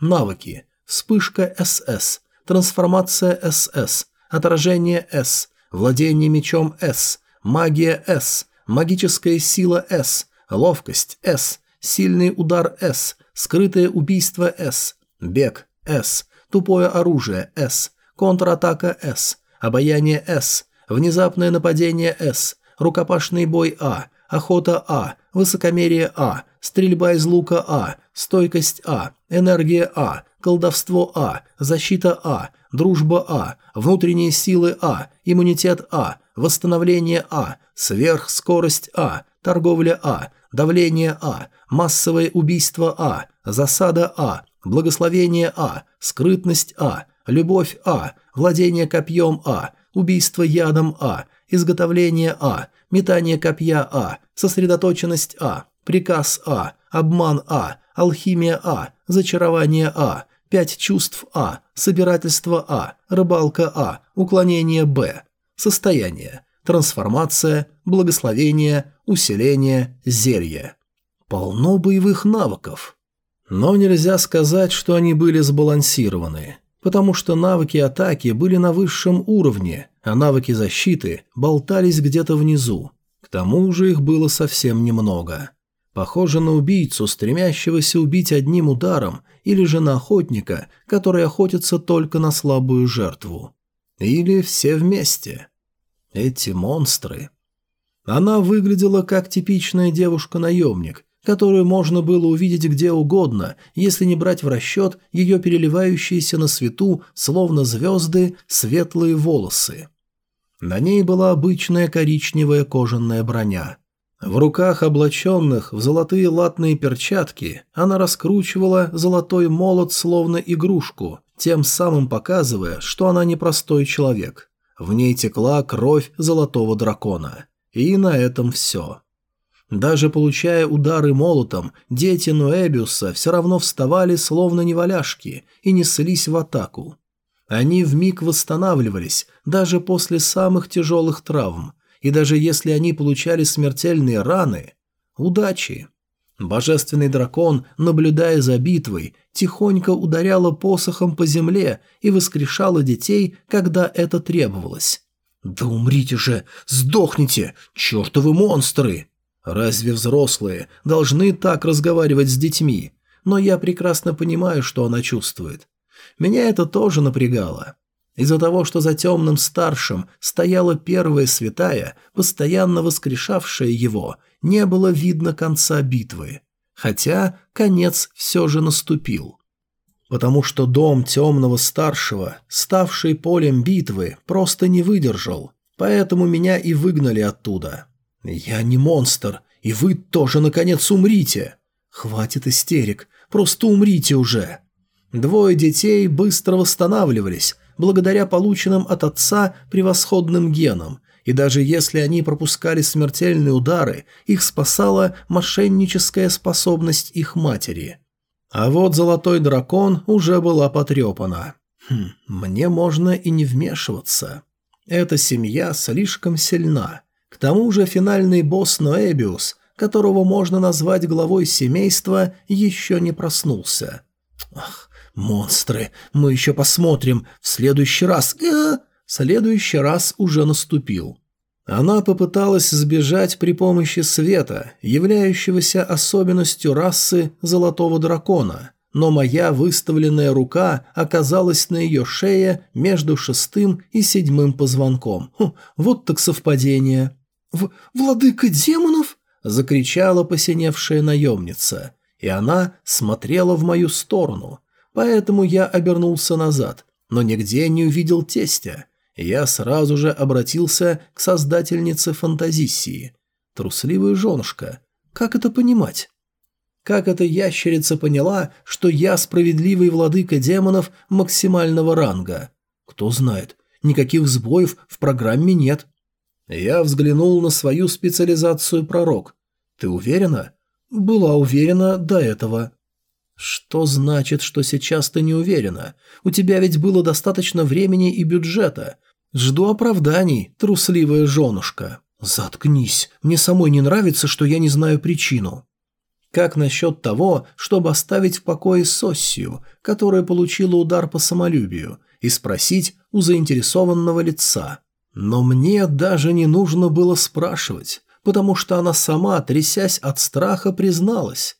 Навыки. Вспышка СС. Трансформация СС. Отражение С. Владение мечом С. Магия С. Магическая сила С. Ловкость С. Сильный удар С. Скрытое убийство С. Бег С. Тупое оружие С. Контратака С. Обаяние С. Внезапное нападение С. Рукопашный бой А. Охота А. Высокомерие А. Стрельба из лука А. Стойкость А. Энергия А колдовство А, защита А, дружба А, внутренние силы А, иммунитет А, восстановление А, сверхскорость А, торговля А, давление А, массовое убийство А, засада А, благословение А, скрытность А, любовь А, владение копьем А, убийство ядом А, изготовление А, метание копья А, сосредоточенность А, приказ А, обман А, алхимия А, зачарование А, пять чувств А, собирательство А, рыбалка А, уклонение Б, состояние, трансформация, благословение, усиление, зелье. Полно боевых навыков. Но нельзя сказать, что они были сбалансированы, потому что навыки атаки были на высшем уровне, а навыки защиты болтались где-то внизу. К тому же их было совсем немного. Похоже на убийцу, стремящегося убить одним ударом, или же на охотника, который охотится только на слабую жертву. Или все вместе. Эти монстры. Она выглядела как типичная девушка-наемник, которую можно было увидеть где угодно, если не брать в расчет ее переливающиеся на свету, словно звезды, светлые волосы. На ней была обычная коричневая кожаная броня. В руках облаченных в золотые латные перчатки она раскручивала золотой молот словно игрушку, тем самым показывая, что она не простой человек. В ней текла кровь золотого дракона. И на этом все. Даже получая удары молотом, дети Ноэбиуса все равно вставали словно неваляшки и неслись в атаку. Они вмиг восстанавливались, даже после самых тяжелых травм, и даже если они получали смертельные раны, удачи. Божественный дракон, наблюдая за битвой, тихонько ударяла посохом по земле и воскрешала детей, когда это требовалось. «Да умрите же! Сдохните! Чертовы монстры!» Разве взрослые должны так разговаривать с детьми? Но я прекрасно понимаю, что она чувствует. Меня это тоже напрягало. Из-за того, что за темным старшим стояла первая святая, постоянно воскрешавшая его, не было видно конца битвы. Хотя конец все же наступил. потому что дом темного старшего, ставший полем битвы, просто не выдержал, поэтому меня и выгнали оттуда. Я не монстр, и вы тоже, наконец, умрите. Хватит истерик, просто умрите уже. Двое детей быстро восстанавливались, благодаря полученным от отца превосходным генам, и даже если они пропускали смертельные удары, их спасала мошенническая способность их матери. А вот золотой дракон уже была потрепана. Хм, мне можно и не вмешиваться. Эта семья слишком сильна. К тому же финальный босс Ноэбиус, которого можно назвать главой семейства, еще не проснулся. Ах, монстры, мы еще посмотрим. В следующий раз... Э, Следующий раз уже наступил. Она попыталась сбежать при помощи света, являющегося особенностью расы Золотого Дракона, но моя выставленная рука оказалась на ее шее между шестым и седьмым позвонком. Хм, вот так совпадение. В «Владыка демонов?» – закричала посиневшая наемница, и она смотрела в мою сторону, поэтому я обернулся назад, но нигде не увидел тестя – я сразу же обратился к создательнице фантазиссии. Трусливая женушка. Как это понимать? Как эта ящерица поняла, что я справедливый владыка демонов максимального ранга? Кто знает, никаких сбоев в программе нет. Я взглянул на свою специализацию пророк. Ты уверена? Была уверена до этого. Что значит, что сейчас ты не уверена? У тебя ведь было достаточно времени и бюджета. Жду оправданий, трусливая женушка. Заткнись, мне самой не нравится, что я не знаю причину. Как насчет того, чтобы оставить в покое Соссию, которая получила удар по самолюбию, и спросить у заинтересованного лица? Но мне даже не нужно было спрашивать, потому что она сама, трясясь от страха, призналась.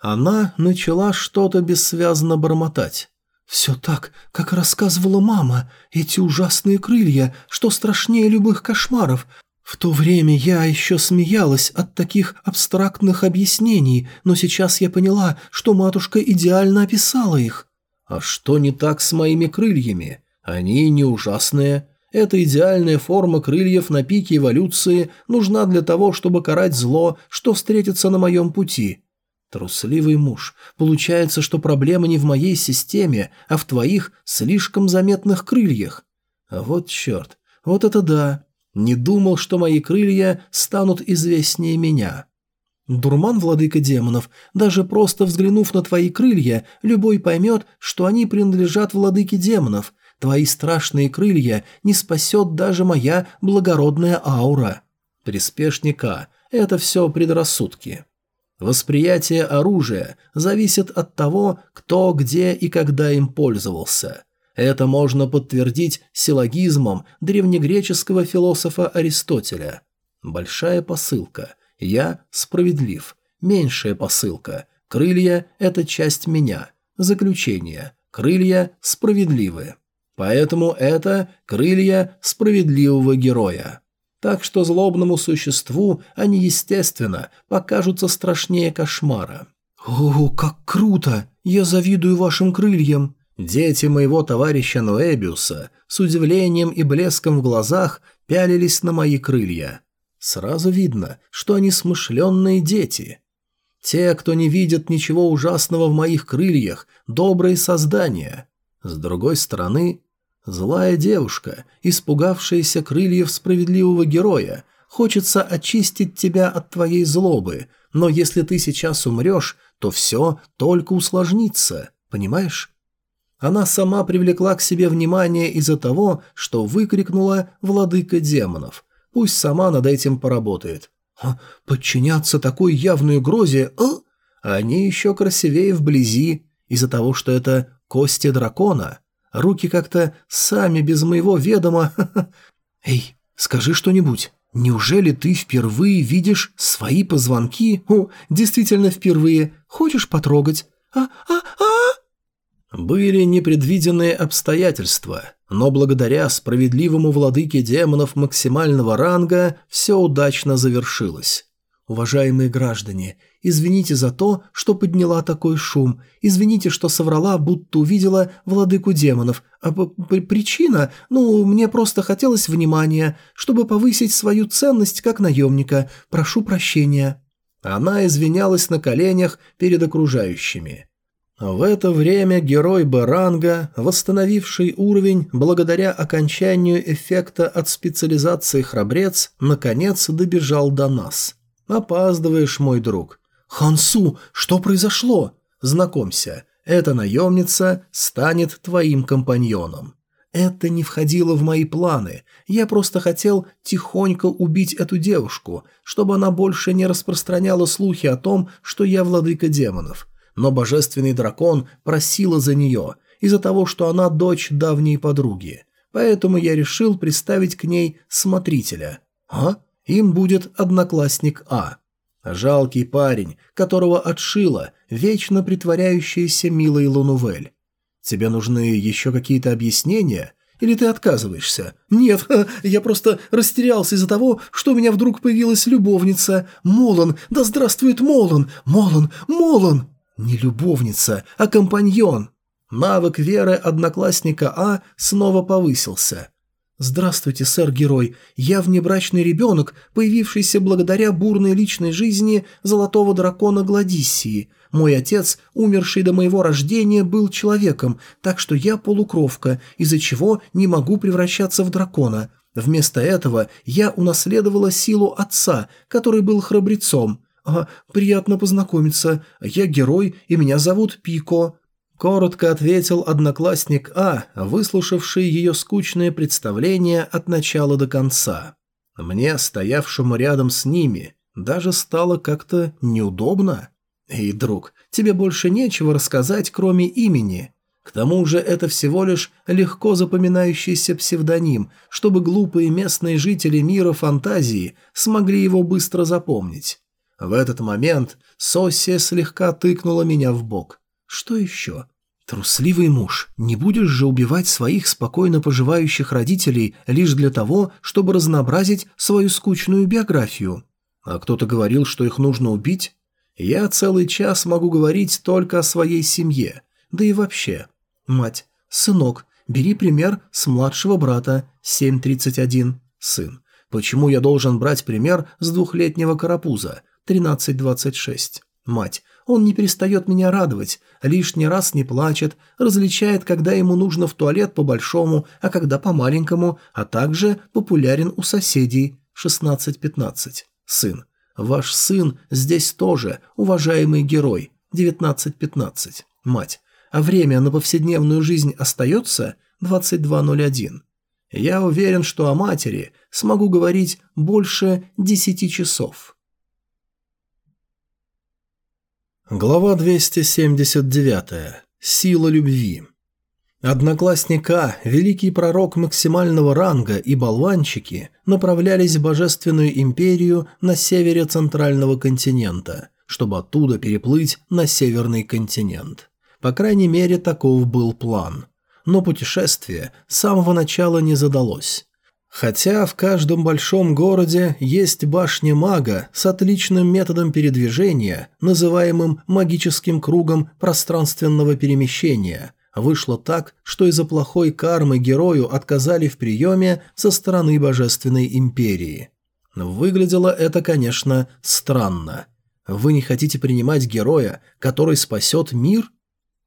Она начала что-то бессвязно бормотать. «Все так, как рассказывала мама. Эти ужасные крылья, что страшнее любых кошмаров. В то время я еще смеялась от таких абстрактных объяснений, но сейчас я поняла, что матушка идеально описала их». «А что не так с моими крыльями? Они не ужасные. Эта идеальная форма крыльев на пике эволюции нужна для того, чтобы карать зло, что встретится на моем пути». Трусливый муж. Получается, что проблема не в моей системе, а в твоих слишком заметных крыльях. Вот черт. Вот это да. Не думал, что мои крылья станут известнее меня. Дурман, владыка демонов, даже просто взглянув на твои крылья, любой поймет, что они принадлежат владыке демонов. Твои страшные крылья не спасет даже моя благородная аура. Приспешника. Это все предрассудки. Восприятие оружия зависит от того, кто, где и когда им пользовался. Это можно подтвердить силлогизмом древнегреческого философа Аристотеля. Большая посылка. Я справедлив. Меньшая посылка. Крылья – это часть меня. Заключение. Крылья справедливы. Поэтому это крылья справедливого героя. Так что злобному существу они, естественно, покажутся страшнее кошмара. «О, как круто! Я завидую вашим крыльям!» Дети моего товарища Ноэбиуса с удивлением и блеском в глазах пялились на мои крылья. Сразу видно, что они смышленные дети. Те, кто не видит ничего ужасного в моих крыльях, добрые создания. С другой стороны, Злая девушка, испугавшаяся крыльев справедливого героя, хочется очистить тебя от твоей злобы, но если ты сейчас умрешь, то все только усложнится, понимаешь? Она сама привлекла к себе внимание из-за того, что выкрикнула «Владыка демонов». Пусть сама над этим поработает. Подчиняться такой явной угрозе... А? Они еще красивее вблизи, из-за того, что это кости дракона. Руки как-то сами без моего ведома... Эй, скажи что-нибудь. Неужели ты впервые видишь свои позвонки? О, действительно впервые. Хочешь потрогать? А-а-а! Были непредвиденные обстоятельства, но благодаря справедливому владыке демонов максимального ранга все удачно завершилось. Уважаемые граждане, извините за то, что подняла такой шум. Извините, что соврала, будто увидела владыку демонов. А причина? Ну, мне просто хотелось внимания, чтобы повысить свою ценность как наемника. Прошу прощения». Она извинялась на коленях перед окружающими. В это время герой Баранга, восстановивший уровень благодаря окончанию эффекта от специализации храбрец, наконец добежал до нас. «Опаздываешь, мой друг». «Хансу, что произошло?» «Знакомься, эта наемница станет твоим компаньоном». Это не входило в мои планы. Я просто хотел тихонько убить эту девушку, чтобы она больше не распространяла слухи о том, что я владыка демонов. Но божественный дракон просила за нее, из-за того, что она дочь давней подруги. Поэтому я решил приставить к ней смотрителя. А? Им будет одноклассник А. Жалкий парень, которого отшила вечно притворяющаяся милой Лунувель. Тебе нужны еще какие-то объяснения? Или ты отказываешься? Нет, я просто растерялся из-за того, что у меня вдруг появилась любовница. Молон, да здравствует Молон! Молон, Молон! Не любовница, а компаньон. Навык веры одноклассника А снова повысился. «Здравствуйте, сэр-герой. Я внебрачный ребенок, появившийся благодаря бурной личной жизни золотого дракона Гладиссии. Мой отец, умерший до моего рождения, был человеком, так что я полукровка, из-за чего не могу превращаться в дракона. Вместо этого я унаследовала силу отца, который был храбрецом. А, приятно познакомиться. Я герой, и меня зовут Пико. Коротко ответил одноклассник А, выслушавший ее скучное представление от начала до конца. Мне, стоявшему рядом с ними, даже стало как-то неудобно. «Эй, друг, тебе больше нечего рассказать, кроме имени. К тому же это всего лишь легко запоминающийся псевдоним, чтобы глупые местные жители мира фантазии смогли его быстро запомнить». В этот момент Соссия слегка тыкнула меня в бок. Что еще? Трусливый муж, не будешь же убивать своих спокойно поживающих родителей лишь для того, чтобы разнообразить свою скучную биографию. А кто-то говорил, что их нужно убить? Я целый час могу говорить только о своей семье, да и вообще. Мать, сынок, бери пример с младшего брата, 7.31. Сын, почему я должен брать пример с двухлетнего карапуза, 13.26? Мать, он не перестает меня радовать, лишний раз не плачет, различает, когда ему нужно в туалет по-большому, а когда по-маленькому, а также популярен у соседей. 16-15. Сын. Ваш сын здесь тоже, уважаемый герой. 19-15. Мать. А время на повседневную жизнь остается? 22.01. Я уверен, что о матери смогу говорить больше 10 часов. Глава 279. Сила любви. Одноклассника, великий пророк максимального ранга и болванчики направлялись в Божественную империю на севере Центрального континента, чтобы оттуда переплыть на Северный континент. По крайней мере, таков был план. Но путешествие с самого начала не задалось. Хотя в каждом большом городе есть башня мага с отличным методом передвижения, называемым магическим кругом пространственного перемещения, вышло так, что из-за плохой кармы герою отказали в приеме со стороны Божественной Империи. Выглядело это, конечно, странно. Вы не хотите принимать героя, который спасет мир –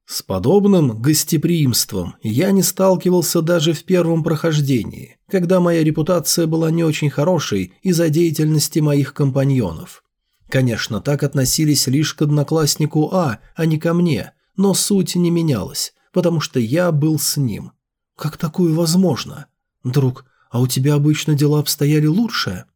с подобным гостеприимством я не сталкивался даже в первом прохождении, когда моя репутация была не очень хорошей из-за деятельности моих компаньонов. Конечно, так относились лишь к однокласснику А, а не ко мне, но суть не менялась, потому что я был с ним. Как такое возможно? Друг, а у тебя обычно дела обстояли лучше?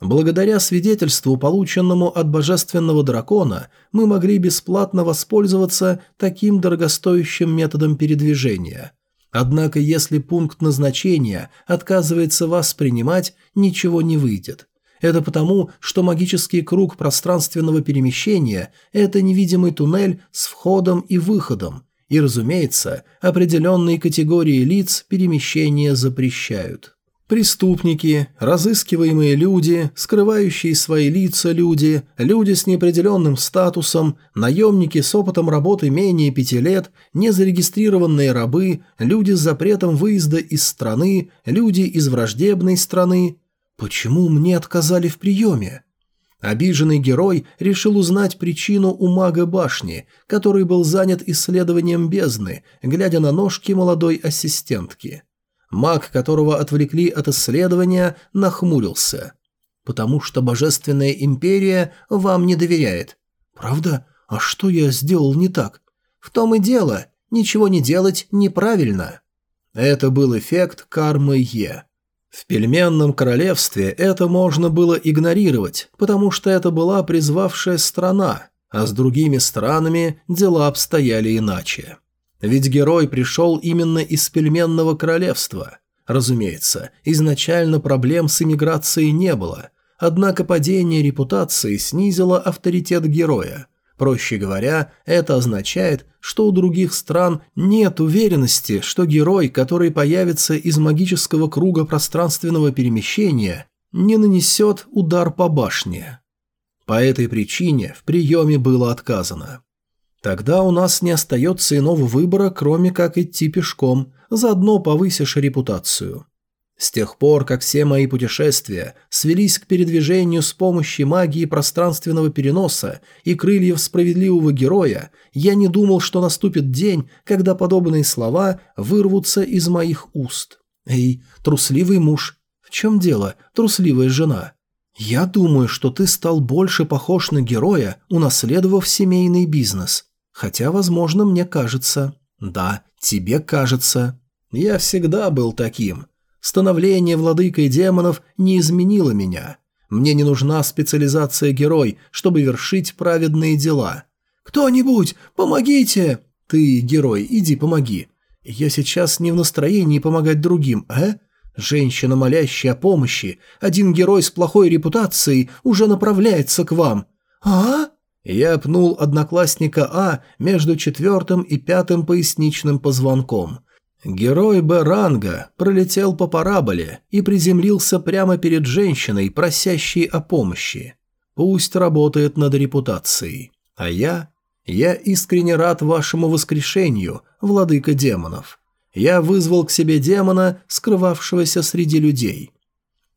Благодаря свидетельству, полученному от божественного дракона, мы могли бесплатно воспользоваться таким дорогостоящим методом передвижения. Однако, если пункт назначения отказывается вас принимать, ничего не выйдет. Это потому, что магический круг пространственного перемещения – это невидимый туннель с входом и выходом, и, разумеется, определенные категории лиц перемещения запрещают. Преступники, разыскиваемые люди, скрывающие свои лица люди, люди с неопределенным статусом, наемники с опытом работы менее пяти лет, незарегистрированные рабы, люди с запретом выезда из страны, люди из враждебной страны. Почему мне отказали в приеме? Обиженный герой решил узнать причину у мага башни, который был занят исследованием бездны, глядя на ножки молодой ассистентки. Маг, которого отвлекли от исследования, нахмурился. «Потому что Божественная Империя вам не доверяет». «Правда? А что я сделал не так?» «В том и дело. Ничего не делать неправильно». Это был эффект кармы Е. В пельменном королевстве это можно было игнорировать, потому что это была призвавшая страна, а с другими странами дела обстояли иначе. Ведь герой пришел именно из пельменного королевства. Разумеется, изначально проблем с иммиграцией не было, однако падение репутации снизило авторитет героя. Проще говоря, это означает, что у других стран нет уверенности, что герой, который появится из магического круга пространственного перемещения, не нанесет удар по башне. По этой причине в приеме было отказано. Тогда у нас не остается иного выбора, кроме как идти пешком, заодно повысишь репутацию. С тех пор, как все мои путешествия свелись к передвижению с помощью магии пространственного переноса и крыльев справедливого героя, я не думал, что наступит день, когда подобные слова вырвутся из моих уст. «Эй, трусливый муж, в чем дело, трусливая жена?» «Я думаю, что ты стал больше похож на героя, унаследовав семейный бизнес. Хотя, возможно, мне кажется. Да, тебе кажется. Я всегда был таким. Становление владыкой демонов не изменило меня. Мне не нужна специализация герой, чтобы вершить праведные дела. «Кто-нибудь, помогите!» «Ты, герой, иди помоги. Я сейчас не в настроении помогать другим, а?» Женщина, молящая о помощи, один герой с плохой репутацией уже направляется к вам. «А?» Я пнул одноклассника А между четвертым и пятым поясничным позвонком. Герой Б-ранга пролетел по параболе и приземлился прямо перед женщиной, просящей о помощи. Пусть работает над репутацией. А я... Я искренне рад вашему воскрешению, владыка демонов. Я вызвал к себе демона, скрывавшегося среди людей.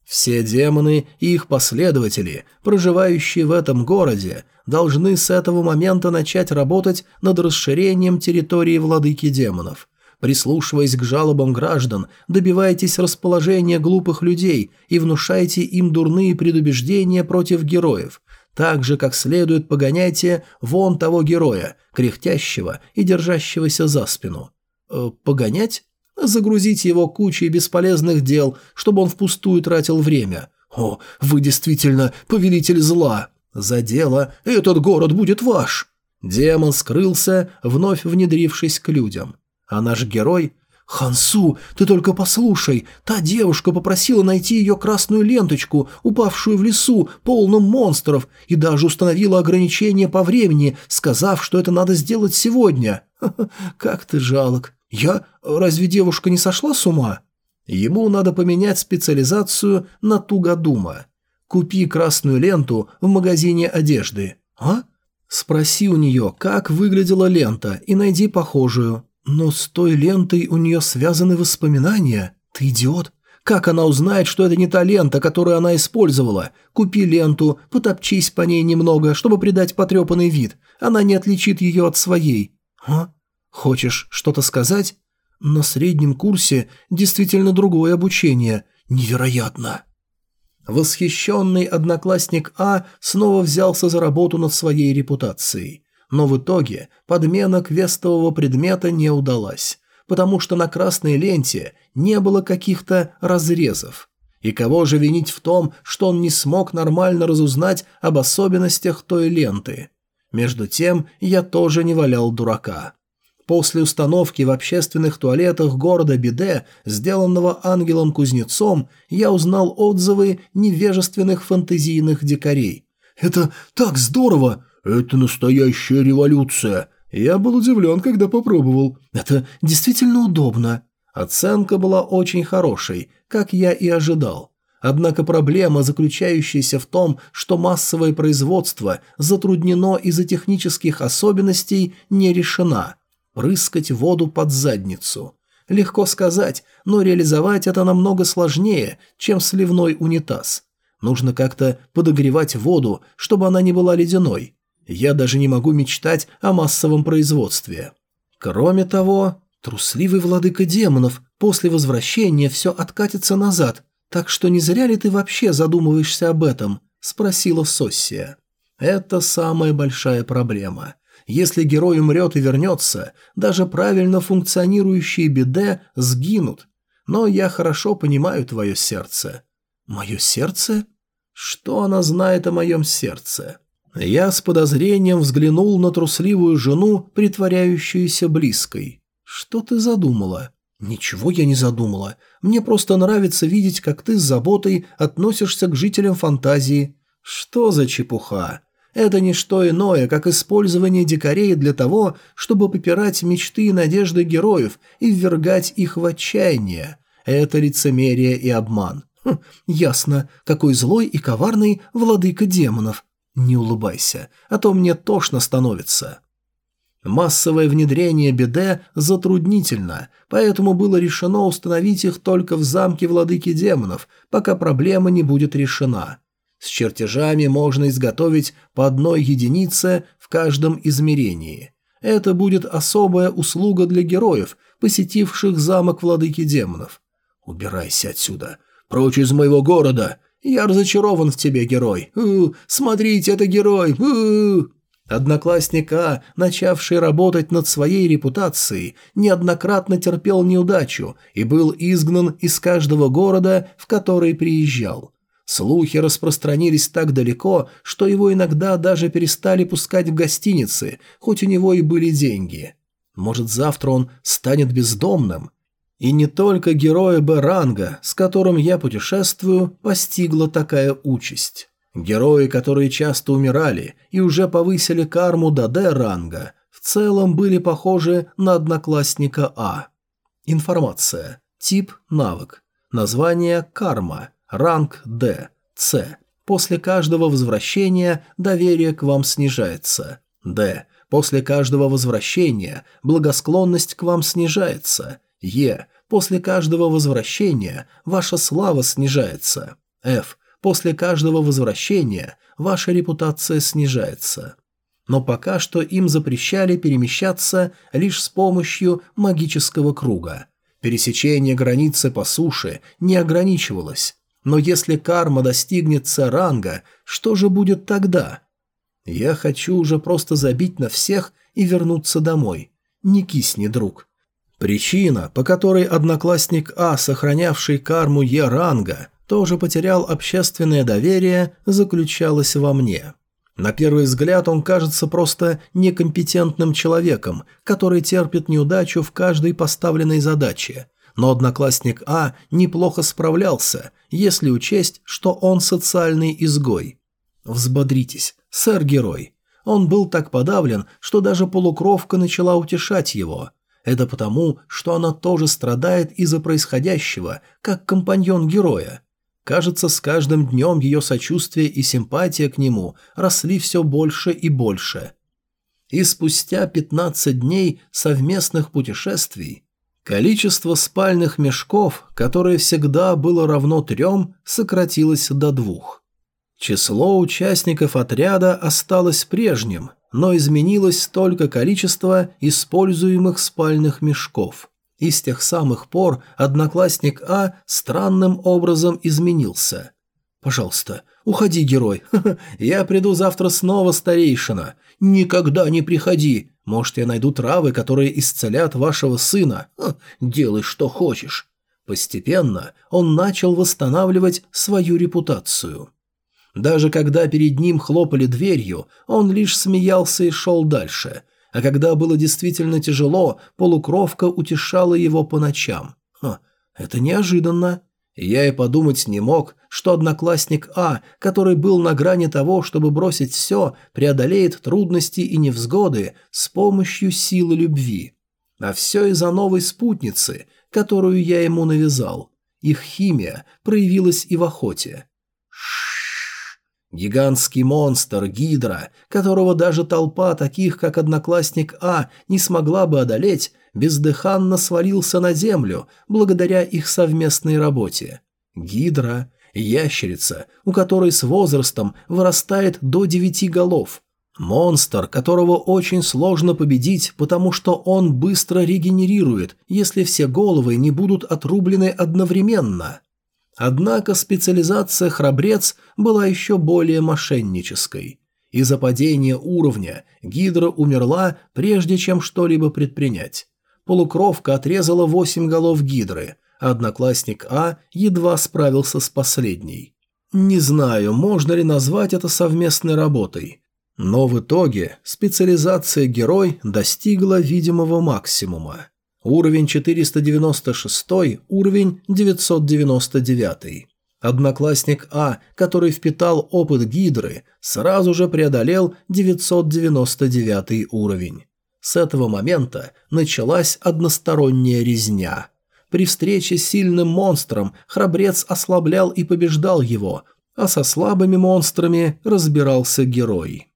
Все демоны и их последователи, проживающие в этом городе, должны с этого момента начать работать над расширением территории владыки демонов. Прислушиваясь к жалобам граждан, добивайтесь расположения глупых людей и внушайте им дурные предубеждения против героев, так же, как следует погоняйте вон того героя, кряхтящего и держащегося за спину. Э, погонять? Загрузить его кучей бесполезных дел, чтобы он впустую тратил время. О, вы действительно повелитель зла. За дело этот город будет ваш. Демон скрылся, вновь внедрившись к людям. А наш герой... «Хансу, ты только послушай, та девушка попросила найти ее красную ленточку, упавшую в лесу, полном монстров, и даже установила ограничение по времени, сказав, что это надо сделать сегодня. как ты жалок. «Я? Разве девушка не сошла с ума?» Ему надо поменять специализацию на Тугодума. Купи красную ленту в магазине одежды. А? Спроси у нее, как выглядела лента, и найди похожую. Но с той лентой у нее связаны воспоминания. Ты идиот. Как она узнает, что это не та лента, которую она использовала? Купи ленту, потопчись по ней немного, чтобы придать потрепанный вид. Она не отличит ее от своей. А? Хочешь что-то сказать? На среднем курсе действительно другое обучение. Невероятно. Восхищенный одноклассник А снова взялся за работу над своей репутацией. Но в итоге подмена квестового предмета не удалась, потому что на красной ленте не было каких-то разрезов. И кого же винить в том, что он не смог нормально разузнать об особенностях той ленты? Между тем я тоже не валял дурака. После установки в общественных туалетах города Биде, сделанного ангелом-кузнецом, я узнал отзывы невежественных фантазийных дикарей. «Это так здорово! Это настоящая революция!» Я был удивлен, когда попробовал. «Это действительно удобно!» Оценка была очень хорошей, как я и ожидал. Однако проблема, заключающаяся в том, что массовое производство затруднено из-за технических особенностей, не решена. Прыскать воду под задницу. Легко сказать, но реализовать это намного сложнее, чем сливной унитаз. Нужно как-то подогревать воду, чтобы она не была ледяной. Я даже не могу мечтать о массовом производстве. Кроме того, трусливый владыка демонов, после возвращения все откатится назад, так что не зря ли ты вообще задумываешься об этом? Спросила Соссия. Это самая большая проблема. Если герой умрет и вернется, даже правильно функционирующие биде сгинут. Но я хорошо понимаю твое сердце. Мое сердце? Что она знает о моем сердце? Я с подозрением взглянул на трусливую жену, притворяющуюся близкой. Что ты задумала? Ничего я не задумала. Мне просто нравится видеть, как ты с заботой относишься к жителям фантазии. Что за чепуха? Это не что иное, как использование дикарей для того, чтобы попирать мечты и надежды героев и ввергать их в отчаяние. Это лицемерие и обман. Хм, ясно, какой злой и коварный владыка демонов. Не улыбайся, а то мне тошно становится. Массовое внедрение БД затруднительно, поэтому было решено установить их только в замке владыки демонов, пока проблема не будет решена. С чертежами можно изготовить по одной единице в каждом измерении. Это будет особая услуга для героев, посетивших замок владыки демонов. Убирайся отсюда. Прочь из моего города. Я разочарован в тебе, герой. У, смотрите, это герой. У, Одноклассник А, начавший работать над своей репутацией, неоднократно терпел неудачу и был изгнан из каждого города, в который приезжал. Слухи распространились так далеко, что его иногда даже перестали пускать в гостиницы, хоть у него и были деньги. Может, завтра он станет бездомным? И не только героя Б-ранга, с которым я путешествую, постигла такая участь. Герои, которые часто умирали и уже повысили карму до Д-ранга, в целом были похожи на одноклассника А. Информация. Тип – навык. Название – карма. Ранг Д. С. После каждого возвращения доверие к вам снижается. Д. После каждого возвращения благосклонность к вам снижается. Е. После каждого возвращения ваша слава снижается. F. После каждого возвращения ваша репутация снижается. Но пока что им запрещали перемещаться лишь с помощью магического круга. Пересечение границы по суше не ограничивалось. Но если карма достигнет ранга, что же будет тогда? Я хочу уже просто забить на всех и вернуться домой. Не кисни, друг. Причина, по которой одноклассник А, сохранявший карму Е-ранга, тоже потерял общественное доверие, заключалась во мне. На первый взгляд он кажется просто некомпетентным человеком, который терпит неудачу в каждой поставленной задаче – но одноклассник А неплохо справлялся, если учесть, что он социальный изгой. Взбодритесь, сэр-герой. Он был так подавлен, что даже полукровка начала утешать его. Это потому, что она тоже страдает из-за происходящего, как компаньон героя. Кажется, с каждым днем ее сочувствие и симпатия к нему росли все больше и больше. И спустя 15 дней совместных путешествий Количество спальных мешков, которое всегда было равно трем, сократилось до двух. Число участников отряда осталось прежним, но изменилось только количество используемых спальных мешков. И с тех самых пор одноклассник А странным образом изменился. «Пожалуйста, уходи, герой. Я приду завтра снова, старейшина. Никогда не приходи. Может, я найду травы, которые исцелят вашего сына. Ха, делай, что хочешь». Постепенно он начал восстанавливать свою репутацию. Даже когда перед ним хлопали дверью, он лишь смеялся и шел дальше. А когда было действительно тяжело, полукровка утешала его по ночам. Ха, это неожиданно. Я и подумать не мог, что одноклассник А, который был на грани того, чтобы бросить все, преодолеет трудности и невзгоды с помощью силы любви. А все из-за новой спутницы, которую я ему навязал. Их химия проявилась и в охоте. Гигантский монстр, Гидра, которого даже толпа таких, как Одноклассник А, не смогла бы одолеть, бездыханно свалился на землю благодаря их совместной работе. Гидра – ящерица, у которой с возрастом вырастает до девяти голов. Монстр, которого очень сложно победить, потому что он быстро регенерирует, если все головы не будут отрублены одновременно. Однако специализация «Храбрец» была еще более мошеннической. Из-за падения уровня Гидра умерла, прежде чем что-либо предпринять. Полукровка отрезала восемь голов Гидры, а одноклассник А едва справился с последней. Не знаю, можно ли назвать это совместной работой. Но в итоге специализация герой достигла видимого максимума. Уровень 496, уровень 999. Одноклассник А, который впитал опыт Гидры, сразу же преодолел 999 уровень. С этого момента началась односторонняя резня. При встрече с сильным монстром храбрец ослаблял и побеждал его, а со слабыми монстрами разбирался герой.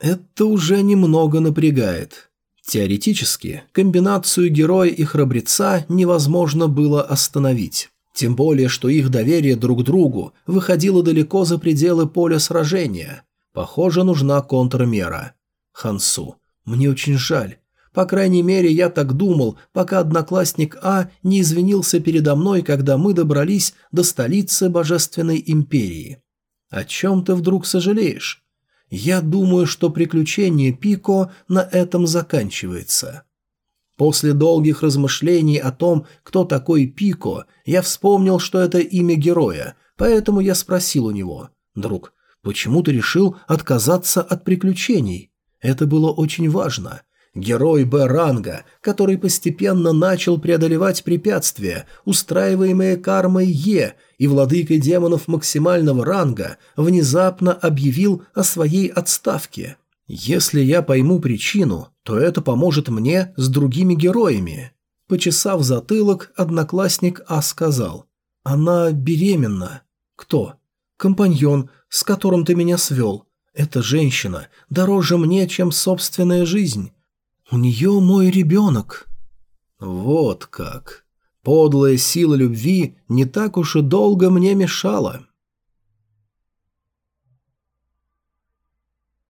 Это уже немного напрягает. Теоретически, комбинацию героя и храбреца невозможно было остановить. Тем более, что их доверие друг другу выходило далеко за пределы поля сражения. Похоже, нужна контрмера. Хансу, мне очень жаль. По крайней мере, я так думал, пока одноклассник А не извинился передо мной, когда мы добрались до столицы Божественной Империи. О чем ты вдруг сожалеешь? Я думаю, что приключение Пико на этом заканчивается. После долгих размышлений о том, кто такой Пико, я вспомнил, что это имя героя, поэтому я спросил у него, «Друг, почему ты решил отказаться от приключений?» Это было очень важно. Герой Б-ранга, который постепенно начал преодолевать препятствия, устраиваемые кармой Е, и владыкой демонов максимального ранга, внезапно объявил о своей отставке. Если я пойму причину, то это поможет мне с другими героями. Почесав затылок, одноклассник А сказал. Она беременна. Кто? Компаньон, с которым ты меня свел. Эта женщина дороже мне, чем собственная жизнь. У нее мой ребенок». «Вот как. Подлая сила любви не так уж и долго мне мешала».